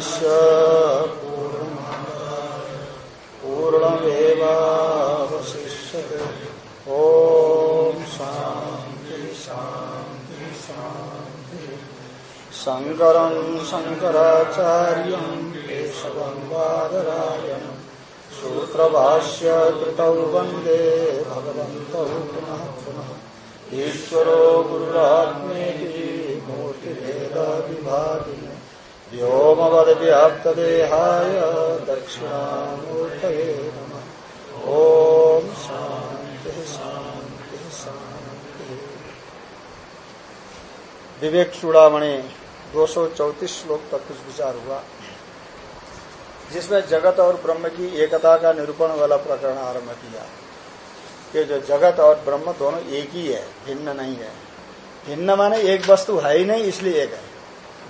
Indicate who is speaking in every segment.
Speaker 1: पूर्णमदस्य पूर्णमेवावशिष्यते। ॐ शान्ति शान्ति शान्ति। शङ्करम् शङ्कराचार्यम् केशवम् बादरायणम् सूत्रभाष्य कृतौ व्योमवद्व्याप्तदेहाय दक्षिणामूर्तये नमः। ॐ शान्तिः शान्तिः शान्तिः। विवेक चूड़ामणि, दो सौ चौतीस श्लोक तक कुछ विचार हुआ। जिसमें जगत और ब्रह्म की एकता का निरूपण वाला प्रकरण आरंभ किया। कि जो जगत और ब्रह्म दोनों एक ही है, भिन्न नहीं है। भिन्न माने एक वस्तु है ही नहीं, इसलिए एक है।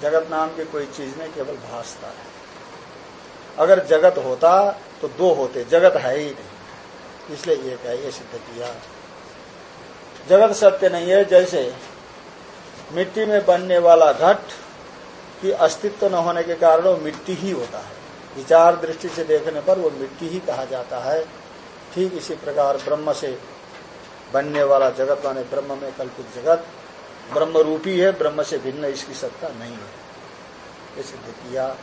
Speaker 1: जगत नाम की कोई चीज़ नहीं, केवल भासता है। अगर जगत होता तो दो होते, जगत है ही नहीं। इसलिए एक है ये सिद्ध किया। जगत सत्य नहीं है, जैसे मिट्टी में बनने वाला घट की अस्तित्व न होने के कारण वो मिट्टी ही होता है। विचार दृष्टि से देखने पर वो मिट्टी ही कहा जाता है। ठीक इसी प्रकार ब्रह्म से बनने वाला जगत, माने ब्रह्म में कल्पित जगत ब्रह्म रूपी है, ब्रह्म से भिन्न इसकी सत्ता नहीं है। ये सिद्ध किया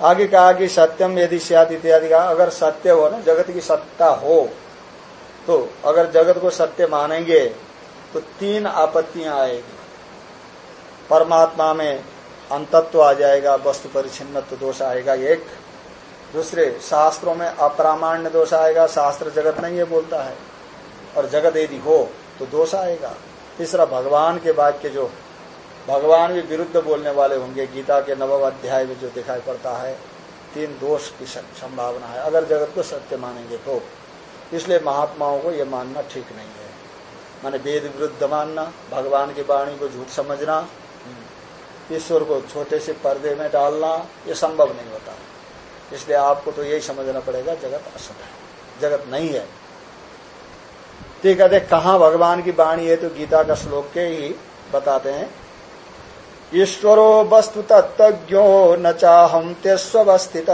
Speaker 1: आगे कहा कि सत्यम यदि सियाद इत्यादि का अगर सत्य हो ना, जगत की सत्ता हो तो अगर जगत को सत्य मानेंगे तो तीन आपत्तियाँ आएगी। परमात्मा में अंतत्व आ जाएगा, वस्तु परिचिन्नत्व दोष आएगा एक। दूसरे, शास्त्रों में अप्रामाण्य दोष आएगा, शास्त्र जगत नहीं है बोलता है। और जगत यदि हो तो दोष आएगा। तीसरा भगवान के वाक्य जो भगवान भी विरुद्ध बोलने वाले होंगे, गीता के नवम अध्याय में जो दिखाई पड़ता है, तीन दोष की संभावना है। अगर जगत को सत्य मानेंगे तो। इसलिए महात्माओं को यह मानना ठीक नहीं है। माने वेद विरुद्ध मानना, भगवान की वाणी को झूठ समझना, ईश्वर को छोटे से पर्दे में डालना, ये संभव नहीं होता। इसलिए आपको तो यही समझना पड़ेगा, जगत असत है। जगत नहीं है। ठीक है कहा भगवान की वाणी है? तो गीता का श्लोक के ही बताते हैं। ईश्वरो वस्तु तत्वज्ञो न चाहम तेस्वस्थित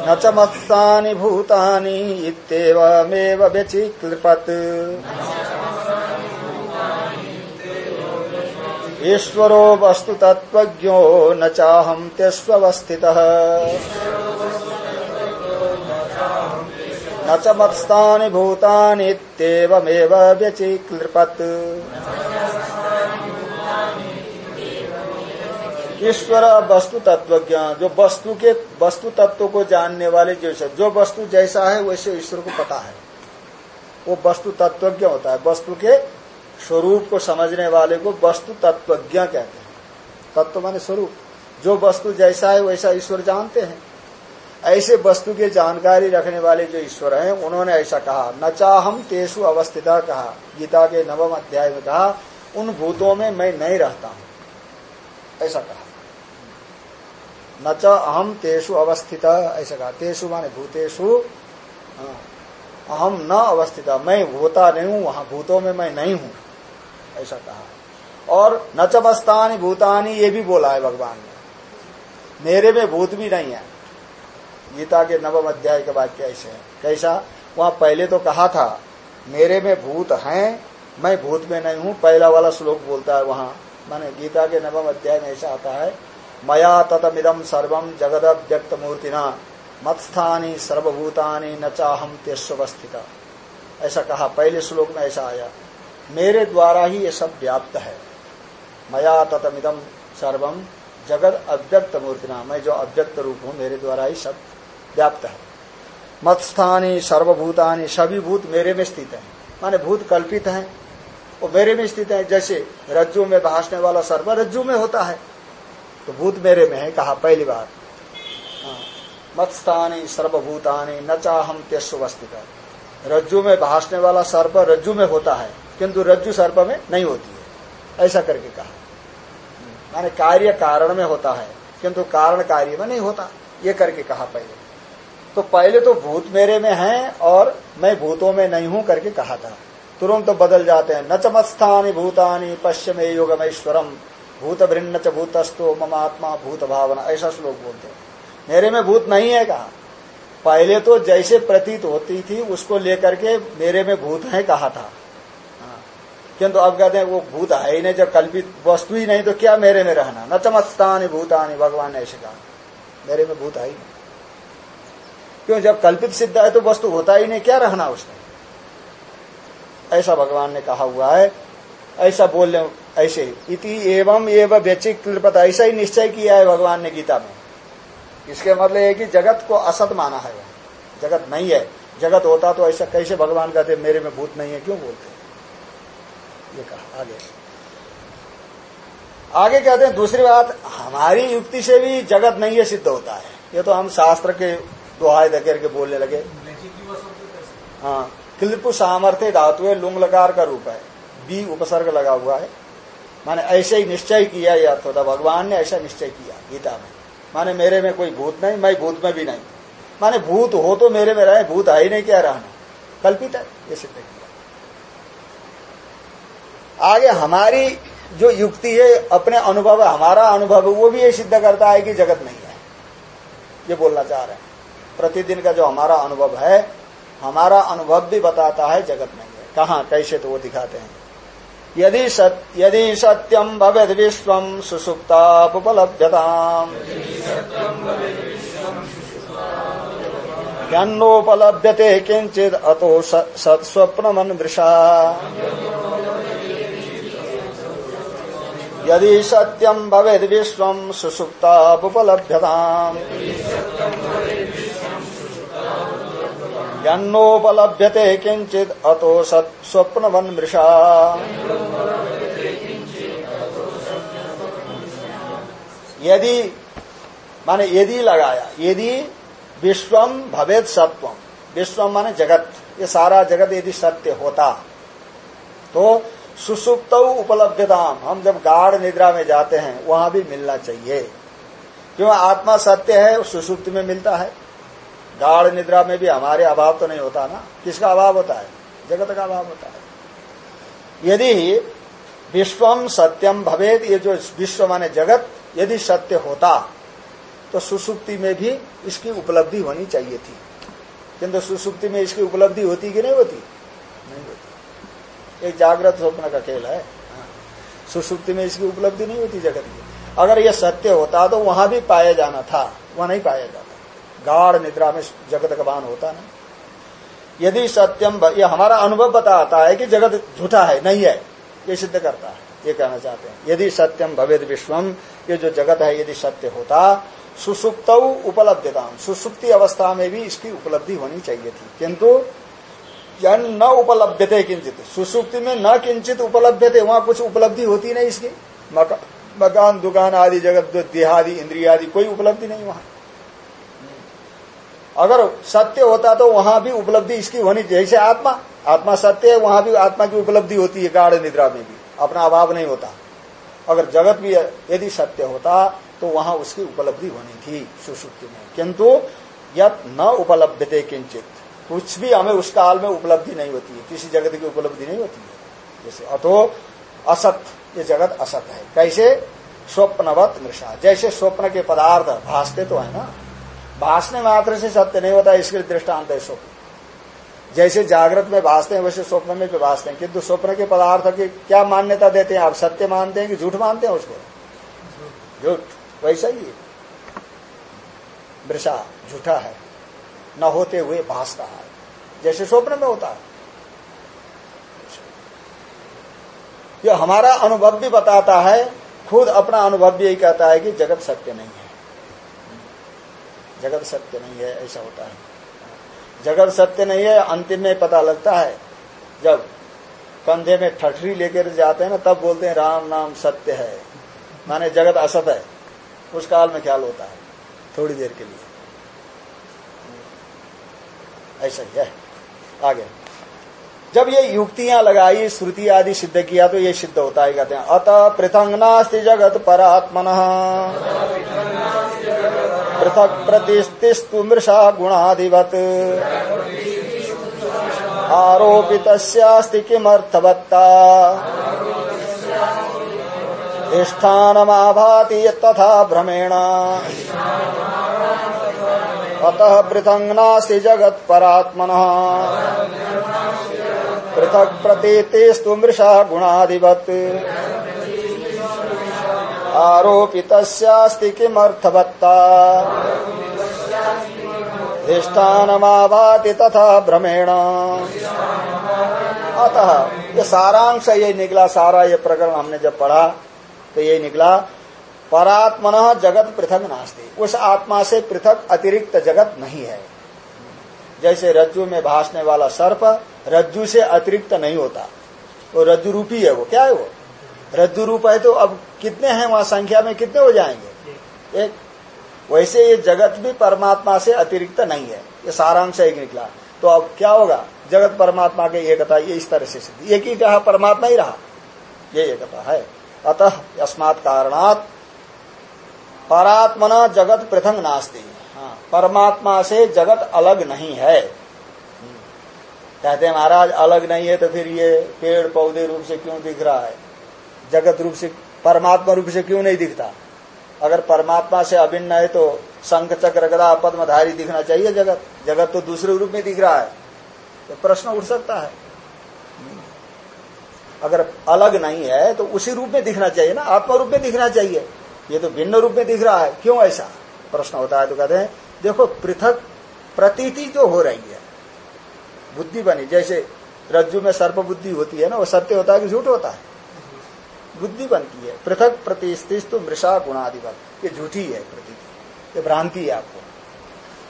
Speaker 1: न च मत्सानि भूतानि व्यचिक्लपत्। ईश्वरो वस्तु तत्वज्ञो न चाहम तेस्वस्थित न च मत्स्थानि भूतानित्येवमेव व्यचिक्लृपत् ईश्वर वस्तु तत्वज्ञ जो वस्तु के, वस्तु तत्व को जानने वाले जो जो वस्तु जैसा है, वैसे ईश्वर को पता है। वो वस्तु तत्वज्ञ होता है। वस्तु के स्वरूप को समझने वाले को वस्तु तत्वज्ञ कहते हैं। तत्व माने स्वरूप। जो वस्तु जैसा है, वैसा ईश्वर जानते हैं। ऐसे वस्तु की जानकारी रखने वाले जो ईश्वर हैं उन्होंने ऐसा कहा। न चाहम तेसु अवस्थिता कहा। गीता के नवम अध्याय में कहा उन भूतों में मैं नहीं रहता हूँ। ऐसा कहा। न च अहम तेसु अवस्थित ऐसा कहा। तेसु माने भूतेषु। हाँ, अहम न अवस्थित। मैं होता नहीं हूँ वहाँ भूतों में मैं नहीं हूँ। ऐसा कहा। और न चबस्तानी भूतानी ये भी बोला है भगवान ने। मेरे में भूत भी नहीं है। गीता के नवम अध्याय के वाक्य ऐसे है। कैसा? वहाँ पहले तो कहा था, मेरे में भूत हैं, मैं भूत में नहीं हूँ, पहला वाला श्लोक बोलता है वहाँ। माने गीता के नवम अध्याय में ऐसा आता है, मया ततमिदम सर्वम जगद व्यक्त मूर्तिना मत्स्थानी सर्वभूतानी न चाहम तेस्वस्थित ऐसा कहा, पहले श्लोक में ऐसा आया, मेरे द्वारा ही ये सब व्याप्त है। मया ततमिदम सर्वम जगत अव्यक्त मूर्तिना मैं जो अव्यक्त रूप हूँ, मेरे द्वारा ही सब व्याप्त है। मत्स्थानी, सर्वभूतानी, सभी भूत मेरे में स्थित है। माने भूत कल्पित है, वो मेरे में स्थित है। जैसे रज्जु में भाषने वाला सर्व रज्जु में होता है तो भूत मेरे में है, कहा पहली बार। हाँ। मत्स्थानी, सर्वभूतानी, न चाहम तेस्वस्थित रज्जु में भाषने वाला सर्प रज्जु में होता है, किंतु रज्जु सर्प में नहीं होती है। ऐसा करके कहा। माने कार्य कारण में होता है, किंतु कारण कार्य में नहीं होता। ये करके कहा पहले। तो पहले तो भूत मेरे में है और मैं भूतों में नहीं हूँ करके कहा था। तुरंत तो बदल जाते हैं। न चमत्स्थानी भूतानी पश्चिम योगमेश्वरम। भूत भिन्न च भूतस्तो ममात्मा भूत भावना। ऐसा श्लोक बोलते मेरे में भूत नहीं है कहा। पहले तो जैसे प्रतीत होती थी, उसको लेकर के मेरे में भूत है कहा था। हाँ। किंतु अब कहते हैं, वो भूत है ही नहीं। जब कल्पित वस्तु ही नहीं तो क्या मेरे में रहना? न चमत्तानी भूतानी। भगवान ने ऐसे कहा। मेरे में भूत है ही नहीं। क्यों? जब कल्पित सिद्ध है तो वस्तु होता ही नहीं, क्या रहना उसमें? ऐसा भगवान ने कहा हुआ है, ऐसा बोल रहे ऐसे इति एवं एवं व्यचिक ऐसा ही निश्चय किया है भगवान ने गीता में। इसके मतलब है कि जगत को असत माना है। जगत नहीं है। जगत होता तो ऐसा कैसे भगवान कहते मेरे में भूत नहीं है, क्यों बोलते ये कहा, आगे। आगे कहते हैं, दूसरी बात, हमारी युक्ति से भी जगत नहीं है, सिद्ध होता है। ये तो हम शास्त्र के दोहाई दे करके बोलने लगे। हाँ क्लिपु सामर्थ्य धातु लुंग लकार का रूप है। बी उपसर्ग लगा हुआ है। माने ऐसे ही निश्चय किया यह अर्थ होता भगवान ने ऐसा निश्चय किया, गीता में। माने मेरे में कोई भूत नहीं, मैं भूत में भी नहीं। माने भूत हो तो मेरे में रहे, भूत है ही नहीं क्या रहना। कल्पित है, ये सिद्ध किया। आगे हमारी जो युक्ति है, अपने अनुभव हमारा अनुभव वो भी ये सिद्ध करता है कि जगत नहीं है। ये बोलना चाह रहे हैं। प्रतिदिन का जो हमारा अनुभव है, हमारा अनुभव भी बताता है जगत नहीं है कहा, कैसे तो वो दिखाते हैं। यदि यदि सत्यम भवेद विश्व सुसुप्तापलभ्यता ज्ञानोपलभ्यते किंचित अतो सत्स्वप्न मन वृषा। यदि सत्यम भवेद विश्व सुसुप्तापलभ्यता यन्नोपलभ्यते किंचित अतो वन मृषा। यदि, माने यदि लगाया, यदि विश्वम भवेद सत्वम विश्वम माने जगत। ये सारा जगत यदि सत्य होता तो सुसुप्त उपलब्धताम हम जब गाढ़ निद्रा में जाते हैं, वहाँ भी मिलना चाहिए। क्यों? आत्मा सत्य है सुसुप्त में मिलता है। गाढ़ निद्रा में भी हमारे अभाव तो नहीं होता ना? किसका अभाव होता है? जगत का अभाव होता है। यदि विश्वम सत्यम भवेद, ये जो विश्व माने जगत, यदि सत्य होता तो सुसुप्ति में भी इसकी उपलब्धि होनी चाहिए थी। किंतु सुसुप्ति में इसकी उपलब्धि होती कि नहीं होती? नहीं होती। एक जागृत स्वप्न का खेल है। सुसुप्ति में इसकी उपलब्धि नहीं होती जगत की। अगर यह सत्य होता तो वहाँ भी पाया जाना था। वह नहीं पाया जाता। गाढ़ निद्रा में जगत गवान होता ना यदि सत्यम ये हमारा अनुभव बताता है कि जगत झूठा है, नहीं है, ये सिद्ध करता है, ये कहना चाहते हैं। यदि सत्यम भवेद विश्वम, ये जो जगत है यदि सत्य होता, सुसुप्त उपलब्धता। सुसुप्ति अवस्था में भी इसकी उपलब्धि होनी चाहिए थी। किंतु न उपलब्ध थे किंचित, सुसुप्ति में न किंचित उपलब्ध थे वहाँ कुछ उपलब्धि होती नहीं इसकी। मकान, दुकान आदि, जगत, देहादि इंद्रिया आदि कोई उपलब्धि नहीं वहाँ। अगर सत्य होता तो वहाँ भी उपलब्धि इसकी होनी जैसे आत्मा आत्मा सत्य है, वहाँ भी आत्मा की उपलब्धि होती है गाढ़ निद्रा में भी। अपना अभाव नहीं होता। अगर जगत भी यदि सत्य होता तो वहाँ उसकी उपलब्धि होनी थी, सुसुप्ति में। किंतु यद न उपलब्ध थे किंचित, कुछ भी हमें उस काल में उपलब्धि नहीं होती है। किसी जगत की उपलब्धि नहीं होती है। जैसे अतो असत, ये जगत असत है। कैसे? स्वप्नवत मृषा। जैसे स्वप्न के पदार्थ भाषते तो है ना भाषने मात्र से सत्य नहीं होता, इसके दृष्टांत है स्वप्न। जैसे जागृत में भाषते हैं, वैसे स्वप्न में भी भाषते हैं। किंतु स्वप्न के पदार्थ की क्या मान्यता देते हैं? आप सत्य मानते हैं कि झूठ मानते हैं उसको? झूठ। वैसा ही वृषा, झूठा है। न होते हुए भाषता है। जैसे स्वप्न में होता है। यह हमारा अनुभव भी बताता है, खुद अपना अनुभव भी यही कहता है कि जगत सत्य नहीं है। जगत सत्य नहीं है, ऐसा होता है। जगत सत्य नहीं है, अंतिम में पता लगता है। जब कंधे में ठठरी लेकर जाते हैं ना, तब बोलते हैं, राम नाम सत्य है। माने जगत असत है। उस काल में ख्याल होता है, थोड़ी देर के लिए। ऐसा ही है। आगे। जब ये युक्तियाँ लगाई, श्रुति आदि सिद्ध किया तो ये सिद्ध होता है, कहते हैं, अत पृथंग नास्ति जगत परात्मन। पृथक प्रतिष्ठिस्तु मृषा गुणाधिवत। आरोपितस्यास्ति किमर्थवत्ता। स्थानमाभाति तथा भ्रमेण। अतः पृथंग नास्ति जगत्परात्मनः पृथक प्रतीतिस्तु मृषा गुणाधिवत् आरोपितस्यास्ति किमर्थवत्ता। अधिष्ठानमाभाति तथा भ्रमेण। अतः ये सारांश, ये निकला, सारा ये प्रकरण हमने जब पढ़ा तो ये निकला, परात्मन जगत पृथक नास्ती। उस आत्मा से पृथक अतिरिक्त जगत नहीं है। जैसे रज्जु में भासने वाला सर्प रज्जु से अतिरिक्त नहीं होता। वो रज्जु रूपी है वो। क्या है वो? रज्जु रूप है तो अब कितने हैं वहाँ संख्या में? कितने हो जाएँगे? एक। वैसे ये जगत भी परमात्मा से अतिरिक्त नहीं है। ये सारांश एक निकला। तो अब क्या होगा? जगत परमात्मा के एकता ये इस तरह से सिद्धि। एक ही रहा परमात्मा ही रहा। ये एकता है। अतः अस्मात् कारणात परात्मना जगत पृथक नास्ती। परमात्मा से जगत अलग नहीं है। कहते महाराज, अलग नहीं है तो फिर ये पेड़ पौधे रूप से क्यों दिख रहा है? जगत रूप से, परमात्मा रूप से क्यों नहीं दिखता? अगर परमात्मा से अभिन्न है तो शंख, चक्र, गदा, पद्मधारी दिखना चाहिए जगत। जगत तो दूसरे रूप में दिख रहा है। तो प्रश्न उठ सकता है। अगर अलग नहीं है तो उसी रूप में दिखना चाहिए ना, आत्मा रूप में दिखना चाहिए। ये तो भिन्न रूप में दिख रहा है। क्यों ऐसा? प्रश्न होता है तो कहते हैं देखो, पृथक प्रतीति जो हो रही है। बुद्धि बनी, जैसे रज्जु में सर्प बुद्धि होती है ना, वो सत्य होता है कि झूठ होता है? बुद्धि बनती है। पृथक प्रतिष्ठित मृषा गुणाधिपत ये झूठी है प्रतीति। ये भ्रांति है आपको।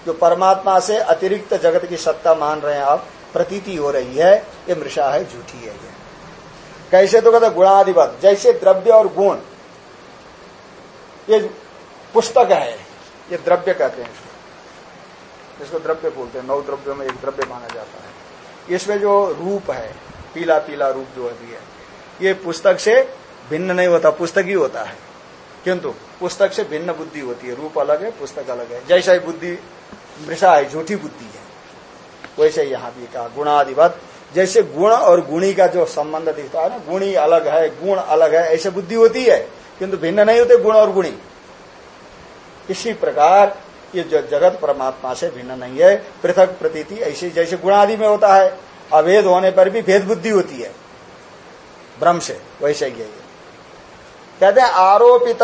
Speaker 1: जो परमात्मा से अतिरिक्त जगत की सत्ता मान रहे हैं आप, प्रतीति हो रही है, ये मृषा है, झूठी है ये। कैसे तो कहते गुणाधिपत जैसे द्रव्य और गुण। ये पुस्तक है, ये द्रव्य कहते हैं इसको द्रव्य बोलते हैं, नौ द्रव्यों में एक द्रव्य माना जाता है। इसमें जो रूप है, पीला पीला रूप जो अभी है, ये पुस्तक से भिन्न नहीं होता, पुस्तक ही होता है। किंतु पुस्तक से भिन्न बुद्धि होती है, रूप अलग है, पुस्तक अलग है। जैसा ही बुद्धि मृषा है, झूठी बुद्धि है। वैसे यहाँ भी कहा, गुणाधिपत। जैसे गुण और गुणी का जो संबंध दिखता है ना, गुणी अलग है, गुण अलग है, ऐसे बुद्धि होती है। किंतु भिन्न नहीं होते, गुण और गुणी। इसी प्रकार ये जगत परमात्मा से भिन्न नहीं है, पृथक प्रतीति ऐसे जैसे गुणादि में होता है, अभेद होने पर भी भेद बुद्धि होती है। ब्रह्म से, वैसे ही है कहते हैं आरोपित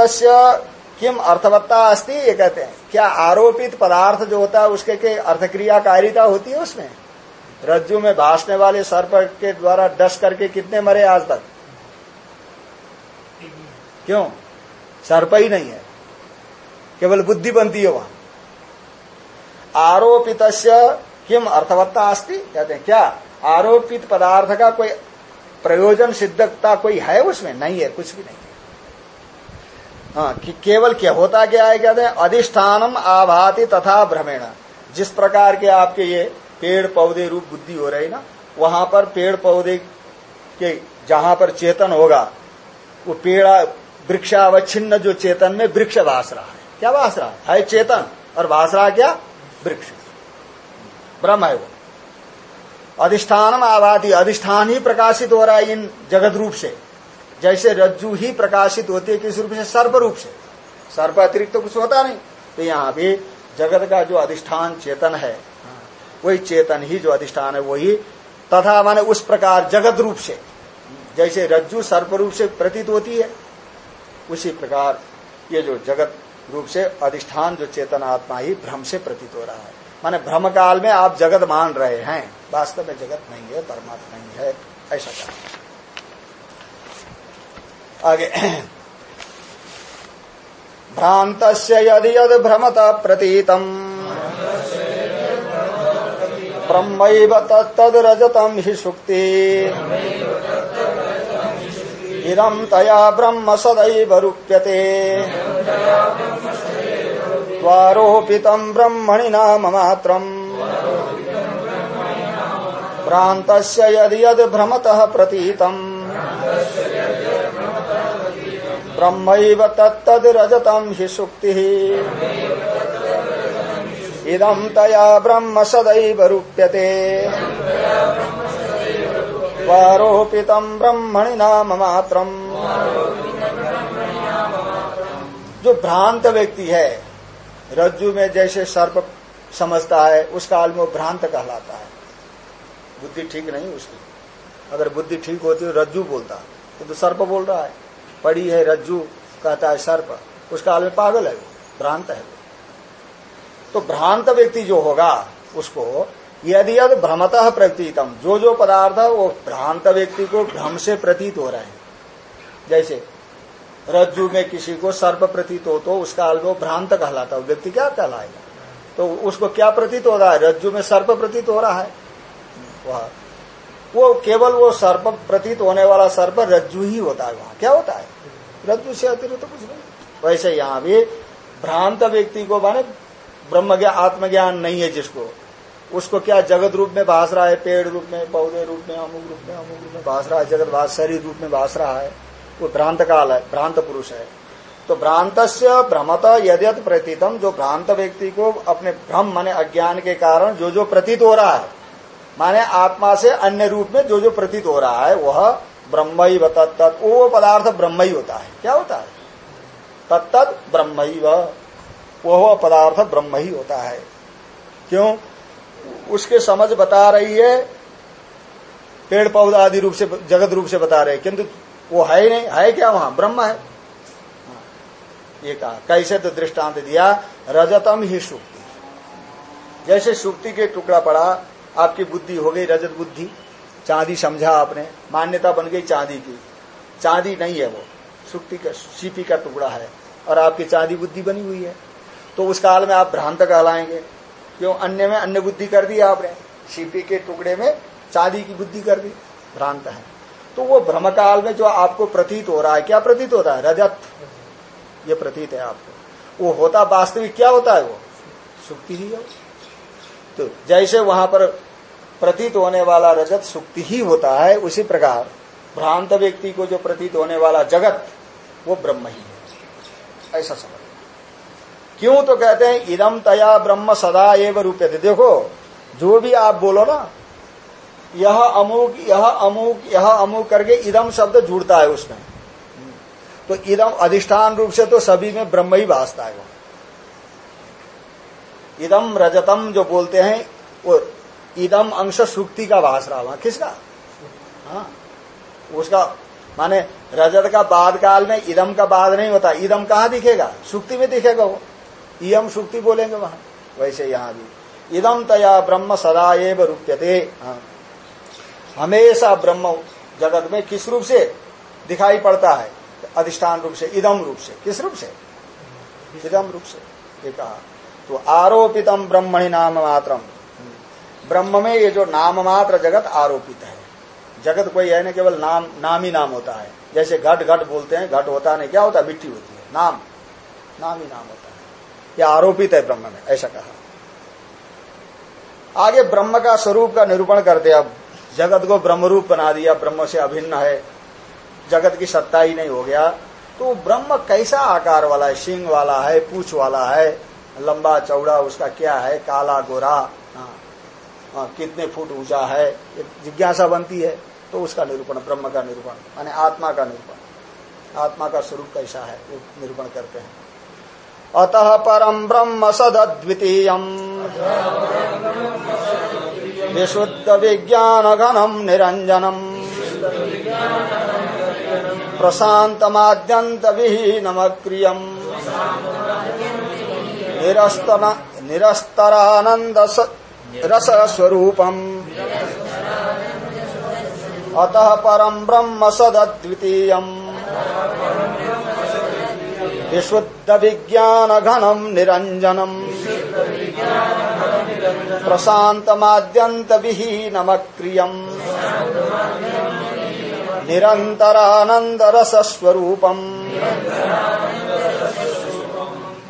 Speaker 1: किम अर्थवत्ता अस्ति, ये कहते हैं। क्या आरोपित पदार्थ जो होता है, उसके के अर्थक्रियाकारिता होती है उसमें? रज्जु में भाषने वाले सर्प के द्वारा डस करके कितने मरे आज तक? क्यों? सर्प ही नहीं है। केवल बुद्धि बनती है वहाँ। आरोपित किम अर्थवत्ता अस्ति? कहते हैं क्या? आरोपित पदार्थ का कोई प्रयोजन सिद्धता कोई है उसमें? नहीं है कुछ भी नहीं है। हाँ कि केवल क्या होता क्या है कहते हैं अधिष्ठानम आभाति तथा भ्रमेण। जिस प्रकार के आपके ये पेड़ पौधे रूप बुद्धि हो रही ना वहाँ पर पेड़ पौधे के जहाँ पर चेतन होगा वो पेड़ा वृक्षावच्छिन्न जो चेतन में वृक्ष भाष रहा है। क्या भाष रहा है, है चेतन। और भाष रहा क्या? वृक्ष। ब्रह्म है वो। अधिष्ठानम आबादी अधिष्ठान ही प्रकाशित हो रहा है इन जगत रूप से। जैसे रज्जु ही प्रकाशित होती है किस रूप से? सर्प रूप से। सर्प अतिरिक्त तो कुछ होता नहीं। तो यहाँ भी जगत का जो अधिष्ठान चेतन है, वही चेतन ही जो अधिष्ठान है, वही तथा माने उस प्रकार जगत रूप से। जैसे रज्जु सर्प रूप से प्रतीत होती है, उसी प्रकार ये जो जगत रूप से अधिष्ठान जो चेतन आत्मा ही भ्रम से प्रतीत हो रहा है। माने भ्रम काल में आप जगत मान रहे हैं, वास्तव में जगत नहीं है, परमात्मा नहीं है, ऐसा कहा। आगे। भ्रांत यदि यद भ्रमत प्रतीतम। ब्रह्म तद रजतम ही सुक्ति। इदम तया ब्रह्म सदैव रूप्यते। त्वारोपित ब्रह्मणि नाम मात्रम्। भ्रांत यदि यद भ्रमत प्रतीतम। ब्रह्म तत्तद रजतम हि सुक्ति इदम तया ब्रह्म सदैव रूप्यते। स्वारोपितम ब्रह्मणि नाम मात्रम। जो भ्रांत व्यक्ति है रज्जु में जैसे सर्प समझता है उस काल में वो भ्रांत कहलाता है। बुद्धि ठीक नहीं उसकी। अगर बुद्धि ठीक होती तो रज्जु बोलता तो, तो सर्प बोल रहा है। पड़ी है रज्जु कहता है सर्प। उस काल में पागल है भ्रांत है तो भ्रांत व्यक्ति जो होगा उसको यदि यद भ्रमतः प्रतीतम जो जो पदार्थ है, वो भ्रांत व्यक्ति को भ्रम से प्रतीत हो रहा है। जैसे, रज्जु में किसी को सर्प प्रतीत हो तो उस काल में वो भ्रांत कहलाता है व्यक्ति क्या कहलाएगा? तो उसको क्या प्रतीत हो रहा है? रज्जु में सर्प प्रतीत हो रहा है। वह, वो केवल वो सर्प प्रतीत होने वाला सर्प रज्जु ही होता है वहाँ। क्या होता है? रज्जु से अतिरिक्त तो कुछ नहीं। वैसे यहाँ भी भ्रांत व्यक्ति को माने ब्रह्म ज्ञान आत्मज्ञान नहीं है जिसको। उसको क्या जगत रूप में भाष रहा है? पेड़ रूप में, पौधे रूप में, अमुक रूप में, अमुक रूप में भाष रहा है। जगत भाष शरीर रूप में भाष रहा है। वो भ्रांत काल है, भ्रांत पुरुष है। तो भ्रांत से भ्रमत यद्यत प्रतीतम, जो भ्रांत व्यक्ति को अपने भ्रम माने अज्ञान के कारण जो जो प्रतीत हो रहा है, माने आत्मा से अन्य रूप में जो जो प्रतीत हो रहा है, वह ब्रह्म ही तत्त वो पदार्थ ब्रह्म ही होता है। क्या होता है? तत्त ब्रह्म वह पदार्थ ब्रह्म ही होता है। क्यों? उसके समझ बता रही है, पेड़ पौधा आदि रूप से, जगत रूप से बता रहे किंतु वो है ही नहीं, है क्या वहाँ? ब्रह्म है, ये कहा, कैसे तो दृष्टांत दिया, रजतम ही सुक्ति। जैसे सुक्ति के टुकड़ा पड़ा, आपकी बुद्धि हो गई रजत बुद्धि। चांदी समझा आपने, मान्यता बन गई चांदी की। चांदी नहीं है वो, सुक्ति का, सीपी का टुकड़ा है, और आपकी चांदी बुद्धि बनी हुई है। तो उस काल में आप भ्रांत कहलाएँगे। क्यों? अन्य में अन्य बुद्धि कर दी आपने। सीपी के टुकड़े में चांदी की बुद्धि कर दी। भ्रांत है। तो वो भ्रम काल में जो आपको प्रतीत हो रहा है, क्या प्रतीत होता है? रजत। ये प्रतीत है आपको। वो होता वास्तविक, क्या होता है वो? सुक्ति ही है। तो जैसे वहाँ पर प्रतीत होने वाला रजत सुक्ति ही होता है, उसी प्रकार भ्रांत व्यक्ति को जो प्रतीत होने वाला जगत, वो ब्रह्म ही है। ऐसा समझ क्यों तो कहते हैं, इदम तया ब्रह्म सदा एवं रूपे थे देखो, जो भी आप बोलो ना, यह अमुक यह अमुक यह अमुक करके इदम शब्द जुड़ता है उसमें। तो इदम अधिष्ठान रूप से तो सभी में ब्रह्म ही भाजता है वो। इदम रजतम जो बोलते हैं, वो इदम अंश सुक्ति का भाष रहा वहाँ। किसका? हाँ। उसका, माने रजत का बाद काल में इदम का बाद नहीं होता। इदम कहा दिखेगा? सुक्ति में दिखेगा वो। इम सुक्ति बोलेंगे वहाँ। वैसे यहाँ भी। इदम तया ब्रह्म सदा एव रूप्यते। हाँ। हमेशा ब्रह्म जगत में किस रूप से दिखाई पड़ता है? अधिष्ठान रूप से इदम रूप से। किस रूप से? इदम रूप से। ये कहा। तो आरोपितम ब्रह्मणि नाम मात्रम ब्रह्म में ये जो नाम मात्र जगत आरोपित है। जगत कोई है ना, केवल नाम नाम ही नाम होता है। जैसे घट घट बोलते हैं, घट होता नहीं। क्या होता है? मिट्टी होती है। नाम। नाम ही नाम होता है। यह आरोपित है ब्रह्म में ऐसा कहा। आगे ब्रह्म का स्वरूप का निरूपण करते अब जगत को ब्रह्म रूप बना दिया ब्रह्म से अभिन्न है। जगत की सत्ता ही नहीं हो गया। तो ब्रह्म कैसा आकार वाला है? सिंह वाला है पूछ वाला है लंबा चौड़ा उसका क्या है? काला गोरा हाँ, हाँ, कितने फुट ऊँचा है? जिज्ञासा बनती है तो उसका निरूपण ब्रह्म का निरूपण माने आत्मा का निरूपण। आत्मा का स्वरूप कैसा है? वो निरूपण करते हैं। अतः परम ब्रह्म सद्वितीय विशुद्ध विज्ञान घनम निरंजनम प्रशांतमाद्यंत विहीनमक्रियम निरस्तरानंद रस स्वरूपम अतः परम ब्रह्म सद्वितीय विशुद्ध विज्ञान घनम निरंजनम प्रशांतमाद्यंत विहीनमक्रियम निरंतरानंद रस स्वरूपम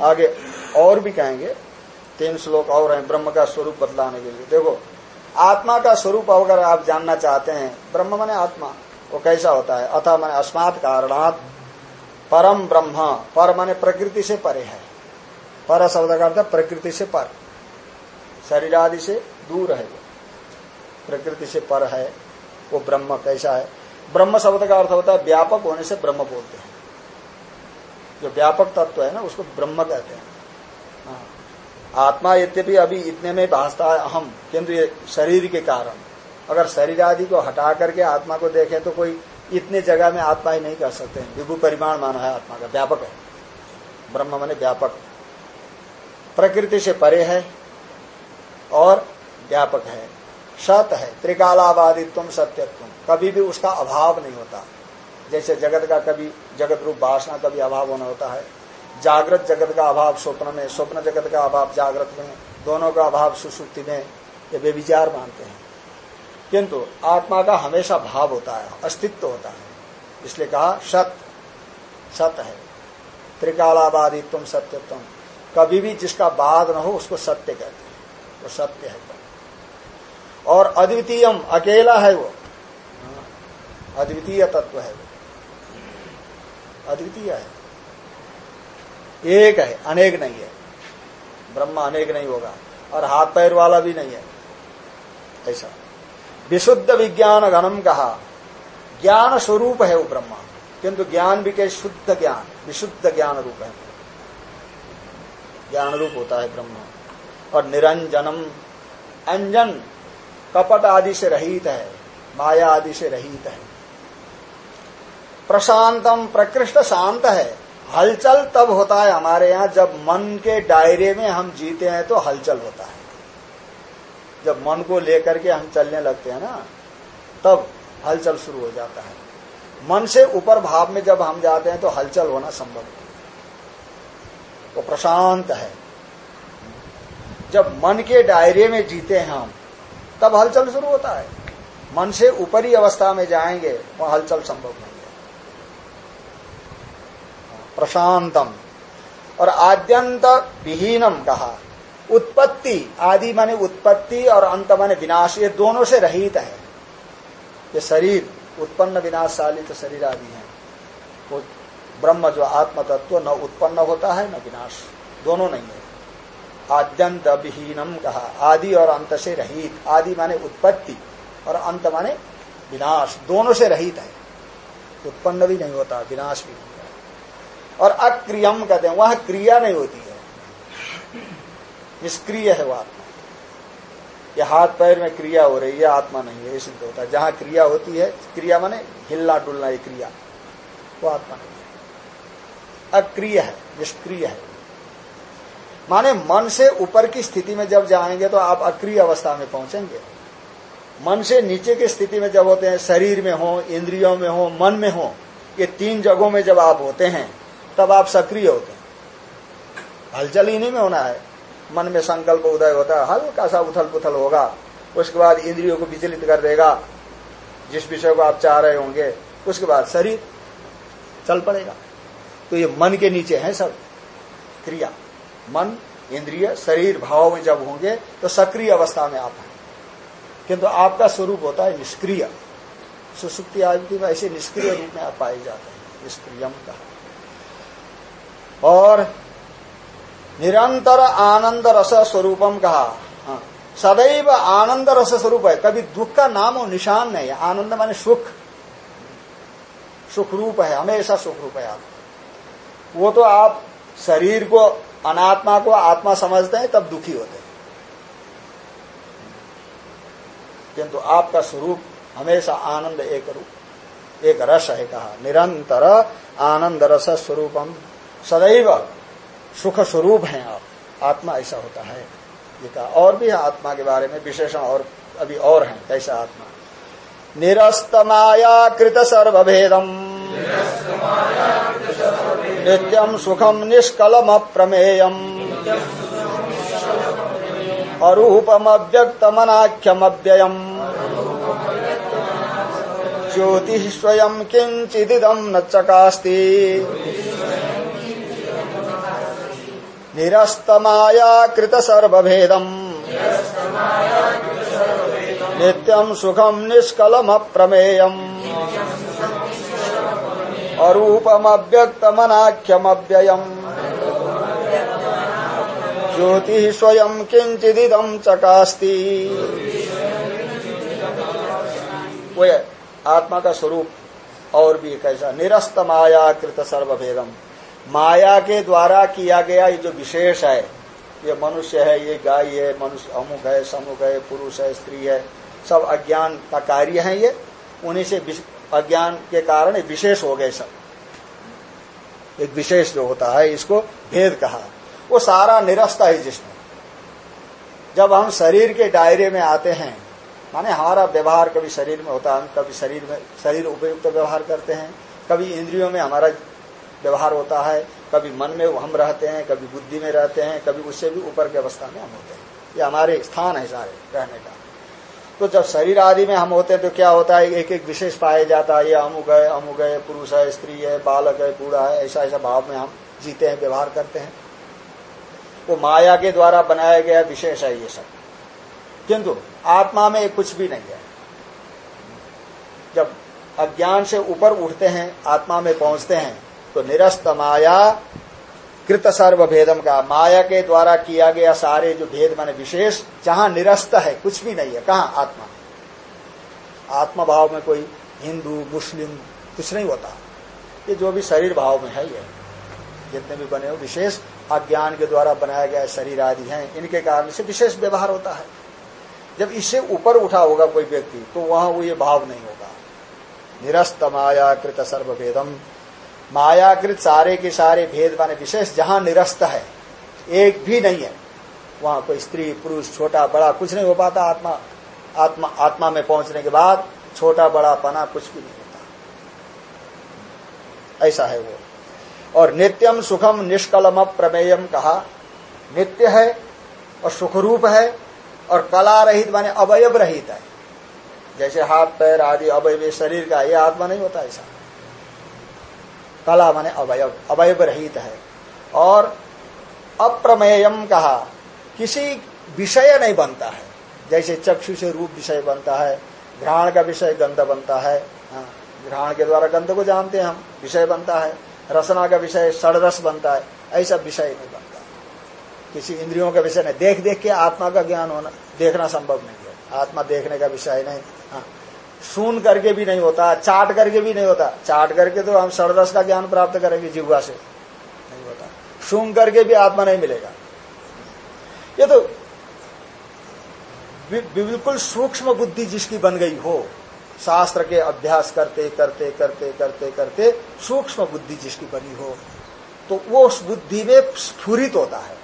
Speaker 1: आगे और भी कहेंगे, तीन श्लोक और हैं, ब्रह्म का स्वरूप बदलाने के लिए। देखो, आत्मा का स्वरूप अगर आप जानना चाहते हैं, ब्रह्म माने आत्मा, वो कैसा होता है? अथा माने अस्मात परम ब्रह्म, पर माने प्रकृति से परे है। पर शब्द का अर्थ प्रकृति से पर। शरीर आदि से दूर है वो। प्रकृति से पर है, वो ब्रह्म कैसा है? ब्रह्म शब्द का अर्थ होता है व्यापक होने से ब्रह्म बोलते हैं। जो व्यापक तत्व है ना, उसको ब्रह्म कहते हैं। हाँ। आत्मा यद्यपि अभी इतने में भाषता है, अहम, किंतु ये शरीर के कारण। अगर शरीर आदि को हटा करके आत्मा को देखें तो कोई इतने जगह में आत्मा ही नहीं कर सकते हैं। विभु परिमाण माना है आत्मा का, व्यापक है। ब्रह्म माने व्यापक। प्रकृति से परे है और व्यापक है। सत है त्रिकालाबादित्व सत्यत्व कभी भी उसका अभाव नहीं होता। जैसे जगत का कभी जगत रूप वासना कभी अभाव होना होता है। जागृत जगत का अभाव स्वप्न में, स्वप्न जगत का अभाव जागृत में, दोनों का अभाव सुसुप्ति में, ये वे विचार मानते हैं। किंतु आत्मा का हमेशा भाव होता है, अस्तित्व होता है। इसलिए कहा, सत सत है। त्रिकालाबादित्व सत्यत्व कभी भी जिसका बाद न हो, उसको सत्य कहते हैं। वो सत्य है। और अद्वितीयम, अकेला है वो। अद्वितीय तत्व है वो। अद्वितीय है। एक है, अनेक नहीं है। ब्रह्मा अनेक नहीं होगा। और हाथ पैर वाला भी नहीं है। ऐसा। विशुद्ध विज्ञान घनम कहा ज्ञान स्वरूप है वो ब्रह्मा। किंतु ज्ञान भी कहे शुद्ध ज्ञान। विशुद्ध ज्ञान रूप है। ज्ञान रूप होता है ब्रह्म। और निरंजनम, अंजन, कपट आदि से रहित है। माया आदि से रहित है। प्रशांतम, प्रकृष्ट शांत है। हलचल तब होता है हमारे यहाँ। जब मन के दायरे में हम जीते हैं तो हलचल होता है। जब मन को लेकर के हम चलने लगते हैं ना, तब हलचल शुरू हो जाता है। मन से ऊपर भाव में जब हम जाते हैं तो हलचल होना संभव नहीं वो प्रशांत है। जब मन के दायरे में जीते हैं हम, तब हलचल शुरू होता है। मन से ऊपरी अवस्था में जाएँगे, वह हलचल संभव नहीं है। प्रशांतम और आद्यंत विहीनम कहा। उत्पत्ति, आदि माने उत्पत्ति और अंत माने विनाश, ये दोनों से रहित है। ये शरीर, उत्पन्न विनाशशाली तो शरीर आदि है। वो ब्रह्म जो आत्म तत्व न उत्पन्न होता है, न विनाश। दोनों नहीं है। आद्यंत विहीनम कहा। आदि और अंत से रहित। आदि माने उत्पत्ति और अंत माने विनाश। दोनों से रहित है। उत्पन्न भी नहीं होता, विनाश भी नहीं होता। और अक्रियम कहते हैं। वहाँ क्रिया नहीं होती। निष्क्रिय है वो आत्मा। ये हाथ पैर में क्रिया हो रही है, आत्मा नहीं है, ये सिद्ध होता है। जहाँ क्रिया होती है, क्रिया माने हिलना डुलना, ये क्रिया। वो आत्मा नहीं है। अक्रिय है, निष्क्रिय है। माने मन से ऊपर की स्थिति में जब जाएँगे तो आप अक्रिय अवस्था में पहुँचेंगे। मन से नीचे की स्थिति में जब होते हैं, शरीर में हो, इंद्रियों में हो, मन में हो, ये तीन जगहों में जब आप होते हैं, तब आप सक्रिय होते हैं। हलचल इन्हीं में होना है। मन में संकल्प उदय होता है। हल्का सा उथल पुथल होगा। उसके बाद इंद्रियों को विचलित कर देगा। जिस विषय को आप चाह रहे होंगे, उसके बाद शरीर चल पड़ेगा। तो ये मन के नीचे है सब क्रिया। मन, इंद्रिय, शरीर, भाव में जब होंगे तो सक्रिय अवस्था में आप हैं। किंतु आपका स्वरूप होता है निष्क्रिय। सुसुप्ति आदि में ऐसे निष्क्रिय रूप में आप पाए जाते हैं। निष्क्रियम कहा और निरंतर आनंद रस स्वरूपम कहा। हाँ, सदैव आनंद रस स्वरूप है। कभी दुख का नाम और निशान नहीं है। आनंद माने सुख। सुख रूप है। हमेशा सुख रूप है आप। वो तो आप शरीर को अनात्मा को आत्मा समझते हैं तब दुखी होते हैं। किंतु आपका स्वरूप हमेशा आनंद एक रूप एक रस है कहा। निरंतर आनंद रस स्वरूपम सदैव सुख स्वरूप हैं आप। आत्मा ऐसा होता है। ये कहा, और भी है आत्मा के बारे में, विशेषण और अभी और है, कैसा आत्मा? निरस्तमाया कृत सर्वभेदम नित्यम सुखम निष्कलम अप्रमेयम अरूपम अव्यक्तमनाख्यम अव्ययम ज्योति स्वयं किंचिदम न चकास्ती निरस्तमाया कृत सर्वभेदम नित्यम सुखम निष्कलम प्रमेयम अरूपम अव्यक्तमनाख्यम अव्ययम ज्योति स्वयं किंचिदम चकास्ती। वो आत्मा का स्वरूप और भी कैसा निरस्त माया कृत सर्वभेदम माया के द्वारा किया गया ये जो विशेष है, ये मनुष्य है, ये गाय है, मनुष्य अमुक है समुख है, पुरुष है, स्त्री है, सब अज्ञान का कार्य है ये, उन्हीं से अज्ञान के कारण विशेष हो गए सब। एक विशेष जो होता है, इसको भेद कहा। वो सारा निरस्ता है जिसमें। जब हम शरीर के दायरे में आते हैं, माने हमारा व्यवहार कभी शरीर में होता है, हम कभी शरीर में, शरीर उपयुक्त व्यवहार करते हैं, कभी इंद्रियों में हमारा व्यवहार होता है, कभी मन में हम रहते हैं, कभी बुद्धि में रहते हैं, कभी उससे भी ऊपर की अवस्था में हम होते हैं। ये हमारे स्थान है सारे रहने का। तो जब शरीर आदि में हम होते हैं तो क्या होता है एक एक विशेष पाया जाता है, ये अमुक है अमुक है, पुरुष है, स्त्री है, बालक है, बूढ़ा है ऐसा ऐसा भाव में हम जीते हैं, व्यवहार करते हैं। वो माया के द्वारा बनाया गया विशेष है ये सब। किंतु आत्मा में कुछ भी नहीं है। जब अज्ञान से ऊपर उठते हैं, आत्मा में पहुँचते हैं तो निरस्त माया, कृत सर्व भेदम का माया के द्वारा किया गया सारे जो भेद माने विशेष, जहाँ निरस्त है, कुछ भी नहीं है। कहा? आत्मा। आत्मा भाव में कोई हिंदू, मुस्लिम, कुछ नहीं होता। ये जो भी शरीर भाव में है, ये जितने भी बने हो, विशेष अज्ञान के द्वारा बनाया गया शरीर आदि हैं, इनके कारण से विशेष व्यवहार होता है। जब इससे ऊपर उठा होगा कोई व्यक्ति तो वहाँ वो ये भाव नहीं होगा। निरस्त माया, कृत सर्वभेदम मायाकृत सारे के सारे भेद माने विशेष जहाँ निरस्त है, एक भी नहीं है, वहाँ कोई स्त्री, पुरुष, छोटा, बड़ा कुछ नहीं हो पाता आत्मा आत्मा आत्मा में पहुँचने के बाद छोटा, बड़ा पना कुछ भी नहीं होता। ऐसा है वो। और नित्यम सुखम निष्कलम प्रमेयम कहा, नित्य है और सुखरूप है और कला रहित माने अवयव रहित है। जैसे हाथ, पैर आदि अवयव शरीर का यह आत्मा नहीं होता ऐसा। कला माने अवयव अवयव रहित है। और अप्रमेयम कहा किसी विषय नहीं बनता है। जैसे चक्षु से रूप विषय बनता है घ्राण का विषय गंध बनता है हाँ, घ्राण के द्वारा गंध को जानते हैं हम विषय बनता है। रसना का विषय सड़रस बनता है ऐसा विषय नहीं बनता। किसी इंद्रियों का विषय नहीं। देख देख के आत्मा का ज्ञान होना देखना संभव नहीं है। आत्मा देखने का विषय नहीं। सुन करके भी नहीं होता, चाट करके भी नहीं होता। चाट करके तो हम सरदस का ज्ञान प्राप्त करेंगे जीवा से। नहीं होता। सुन करके भी आत्मा नहीं मिलेगा। ये तो बिल्कुल सूक्ष्म बुद्धि जिसकी बन गई हो, शास्त्र के अभ्यास करते करते करते करते करते सूक्ष्म बुद्धि जिसकी बनी हो तो वो उस बुद्धि में स्फुरित होता है।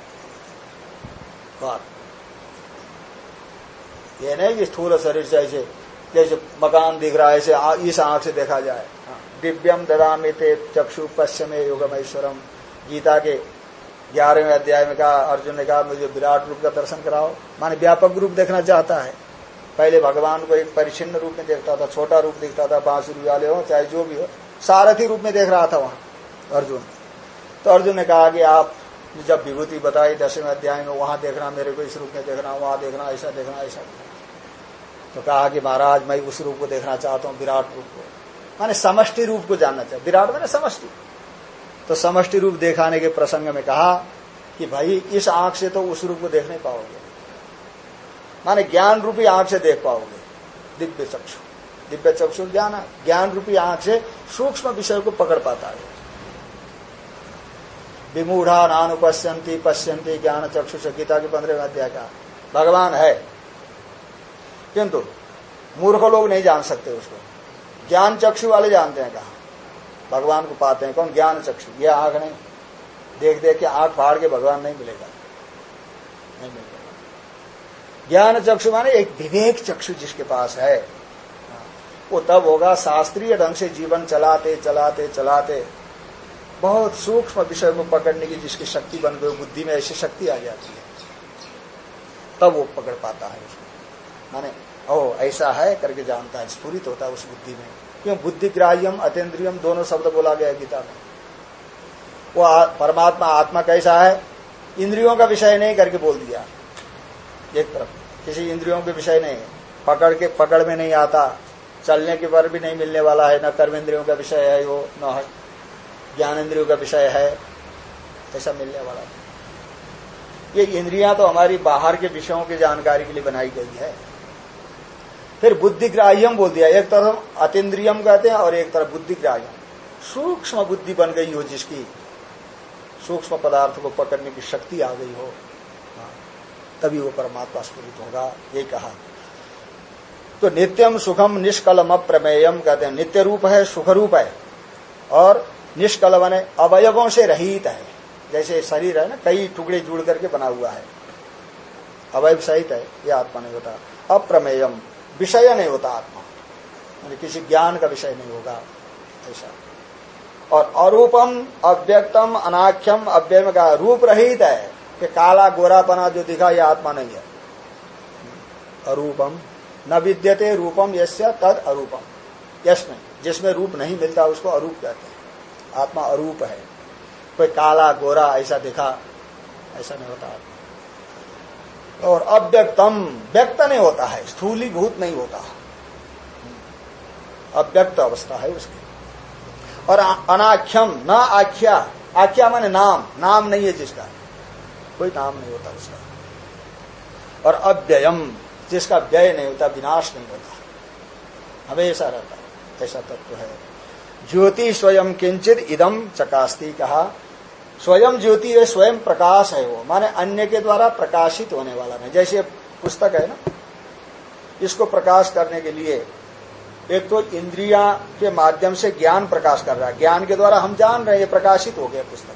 Speaker 1: बात। ये नहीं कि स्थूल शरीर से ऐसे जैसे मकान दिख रहा है ऐसे इस आँख से देखा जाए। हाँ, दिव्यम ददामी ते चक्षु पश्चिमे योगमेश्वरम। गीता के ग्यारहवें अध्याय में कहा अर्जुन ने कहा मुझे विराट रूप का दर्शन कराओ। माने व्यापक रूप देखना चाहता है। पहले भगवान को एक परिचिन्न रूप में देखता था छोटा रूप दिखता था बांसुरी वाले हो चाहे जो भी हो सारथी रूप में देख रहा था वहाँ अर्जुन। तो अर्जुन ने कहा कि आप जब विभूति बताई दसवें अध्याय में वहाँ देखना मेरे को इस रूप में देखना वहाँ देखना ऐसा देखना ऐसा तो कहा कि महाराज, मैं उस रूप को देखना चाहता हूँ, विराट रूप को। माने समष्टि रूप को जानना चाहता विराट मैंने समष्टि। तो समष्टि रूप दिखाने के प्रसंग में कहा कि भाई, इस आँख से तो उस रूप को देख नहीं पाओगे। माने ज्ञान रूपी आँख से देख पाओगे। दिव्य चक्षु। दिव्य चक्षु ज्ञान ज्ञान रूपी आँख से सूक्ष्म विषय को पकड़ पाता है। विमूढ़ा नानुपश्यंती पश्यंती ज्ञान चक्षु से गीता के पंद्रह अध्याय का। भगवान है। किंतु मूर्ख लोग नहीं जान सकते उसको। ज्ञान चक्षु वाले जानते हैं कहा। भगवान को पाते हैं। कौन? ज्ञान चक्षु। ये आँख नहीं। देख देख के आँख फाड़ के भगवान नहीं मिलेगा। नहीं मिलेगा। ज्ञान चक्षु माने एक विवेक चक्षु जिसके पास है। वो तब होगा शास्त्रीय ढंग से जीवन चलाते चलाते चलाते। बहुत सूक्ष्म विषय को पकड़ने की जिसकी शक्ति बन गई, बुद्धि में ऐसी शक्ति आ जाती है। तब वो पकड़ पाता है उसको। माने ओ ऐसा है? करके जानता है, स्फूरित होता है उस बुद्धि में। क्यों? बुद्धिग्राह्यम अतेंद्रियम दोनों शब्द बोला गया गीता में। वो परमात्मा, आत्मा कैसा है? इंद्रियों का विषय नहीं करके बोल दिया। एक तरफ़। किसी इंद्रियों के विषय नहीं। पकड़ के, पकड़ में नहीं आता। चलने के पर भी नहीं मिलने वाला है, न कर्म इंद्रियों का विषय है वो, न ज्ञान इंद्रियों का विषय है, ऐसा मिलने वाला ये इंद्रियाँ तो हमारी बाहर के विषयों की जानकारी के लिए बनाई गई है। फिर बुद्धिग्राह्यम बोल दिया। एक तरफ़ अतिद्रियम कहते हैं और एक तरफ़ बुद्धिग्राह्यम। सूक्ष्म बुद्धि बन गई हो जिसकी। सूक्ष्म पदार्थ को पकड़ने की शक्ति आ गई हो। हाँ, तभी वो परमात्मा स्फुरित होगा ये कहा। तो नित्यम सुखम निष्कलम अप्रमेयम कहते हैं। नित्य रूप है सुख रूप है। और निष्कल बने अवयवों से रहित है। जैसे शरीर है ना कई टुकड़े जुड़ करके बना हुआ है। अवयव सहित है यह आत्मा नहीं होता अप्रमेयम। विषय नहीं होता आत्मा। यानी किसी ज्ञान का विषय नहीं होगा ऐसा। और अरूपम, अव्यक्तम, अनाख्यम, अव्यय का रूप रहित है कि काला गोरापना जो दिखा यह आत्मा नहीं है। अरूपम, न विद्यते रूपम यश्य तद अरूपम। यश में जिसमें रूप नहीं मिलता उसको अरूप कहते हैं। आत्मा अरूप है। कोई काला, गोरा ऐसा दिखा, ऐसा नहीं होता आत्मा। और अव्यक्तम, व्यक्त नहीं होता है स्थूलीभूत नहीं होता। अव्यक्त अवस्था है उसकी। और अनाख्यम, न आख्या आख्या माने नाम नाम नहीं है जिसका। कोई नाम नहीं होता उसका। और अव्ययम, जिसका व्यय नहीं होता, विनाश नहीं होता। हमेशा रहता ऐसा तत्व है। ज्योति स्वयं किंचित इदम चकास्ती कहा स्वयं ज्योति है, स्वयं प्रकाश है वो। माने अन्य के द्वारा प्रकाशित होने वाला नहीं। जैसे पुस्तक है ना, इसको प्रकाश करने के लिए एक तो इंद्रिया के माध्यम से ज्ञान प्रकाश कर रहा है। ज्ञान के द्वारा हम जान रहे हैं, ये प्रकाशित हो गया पुस्तक।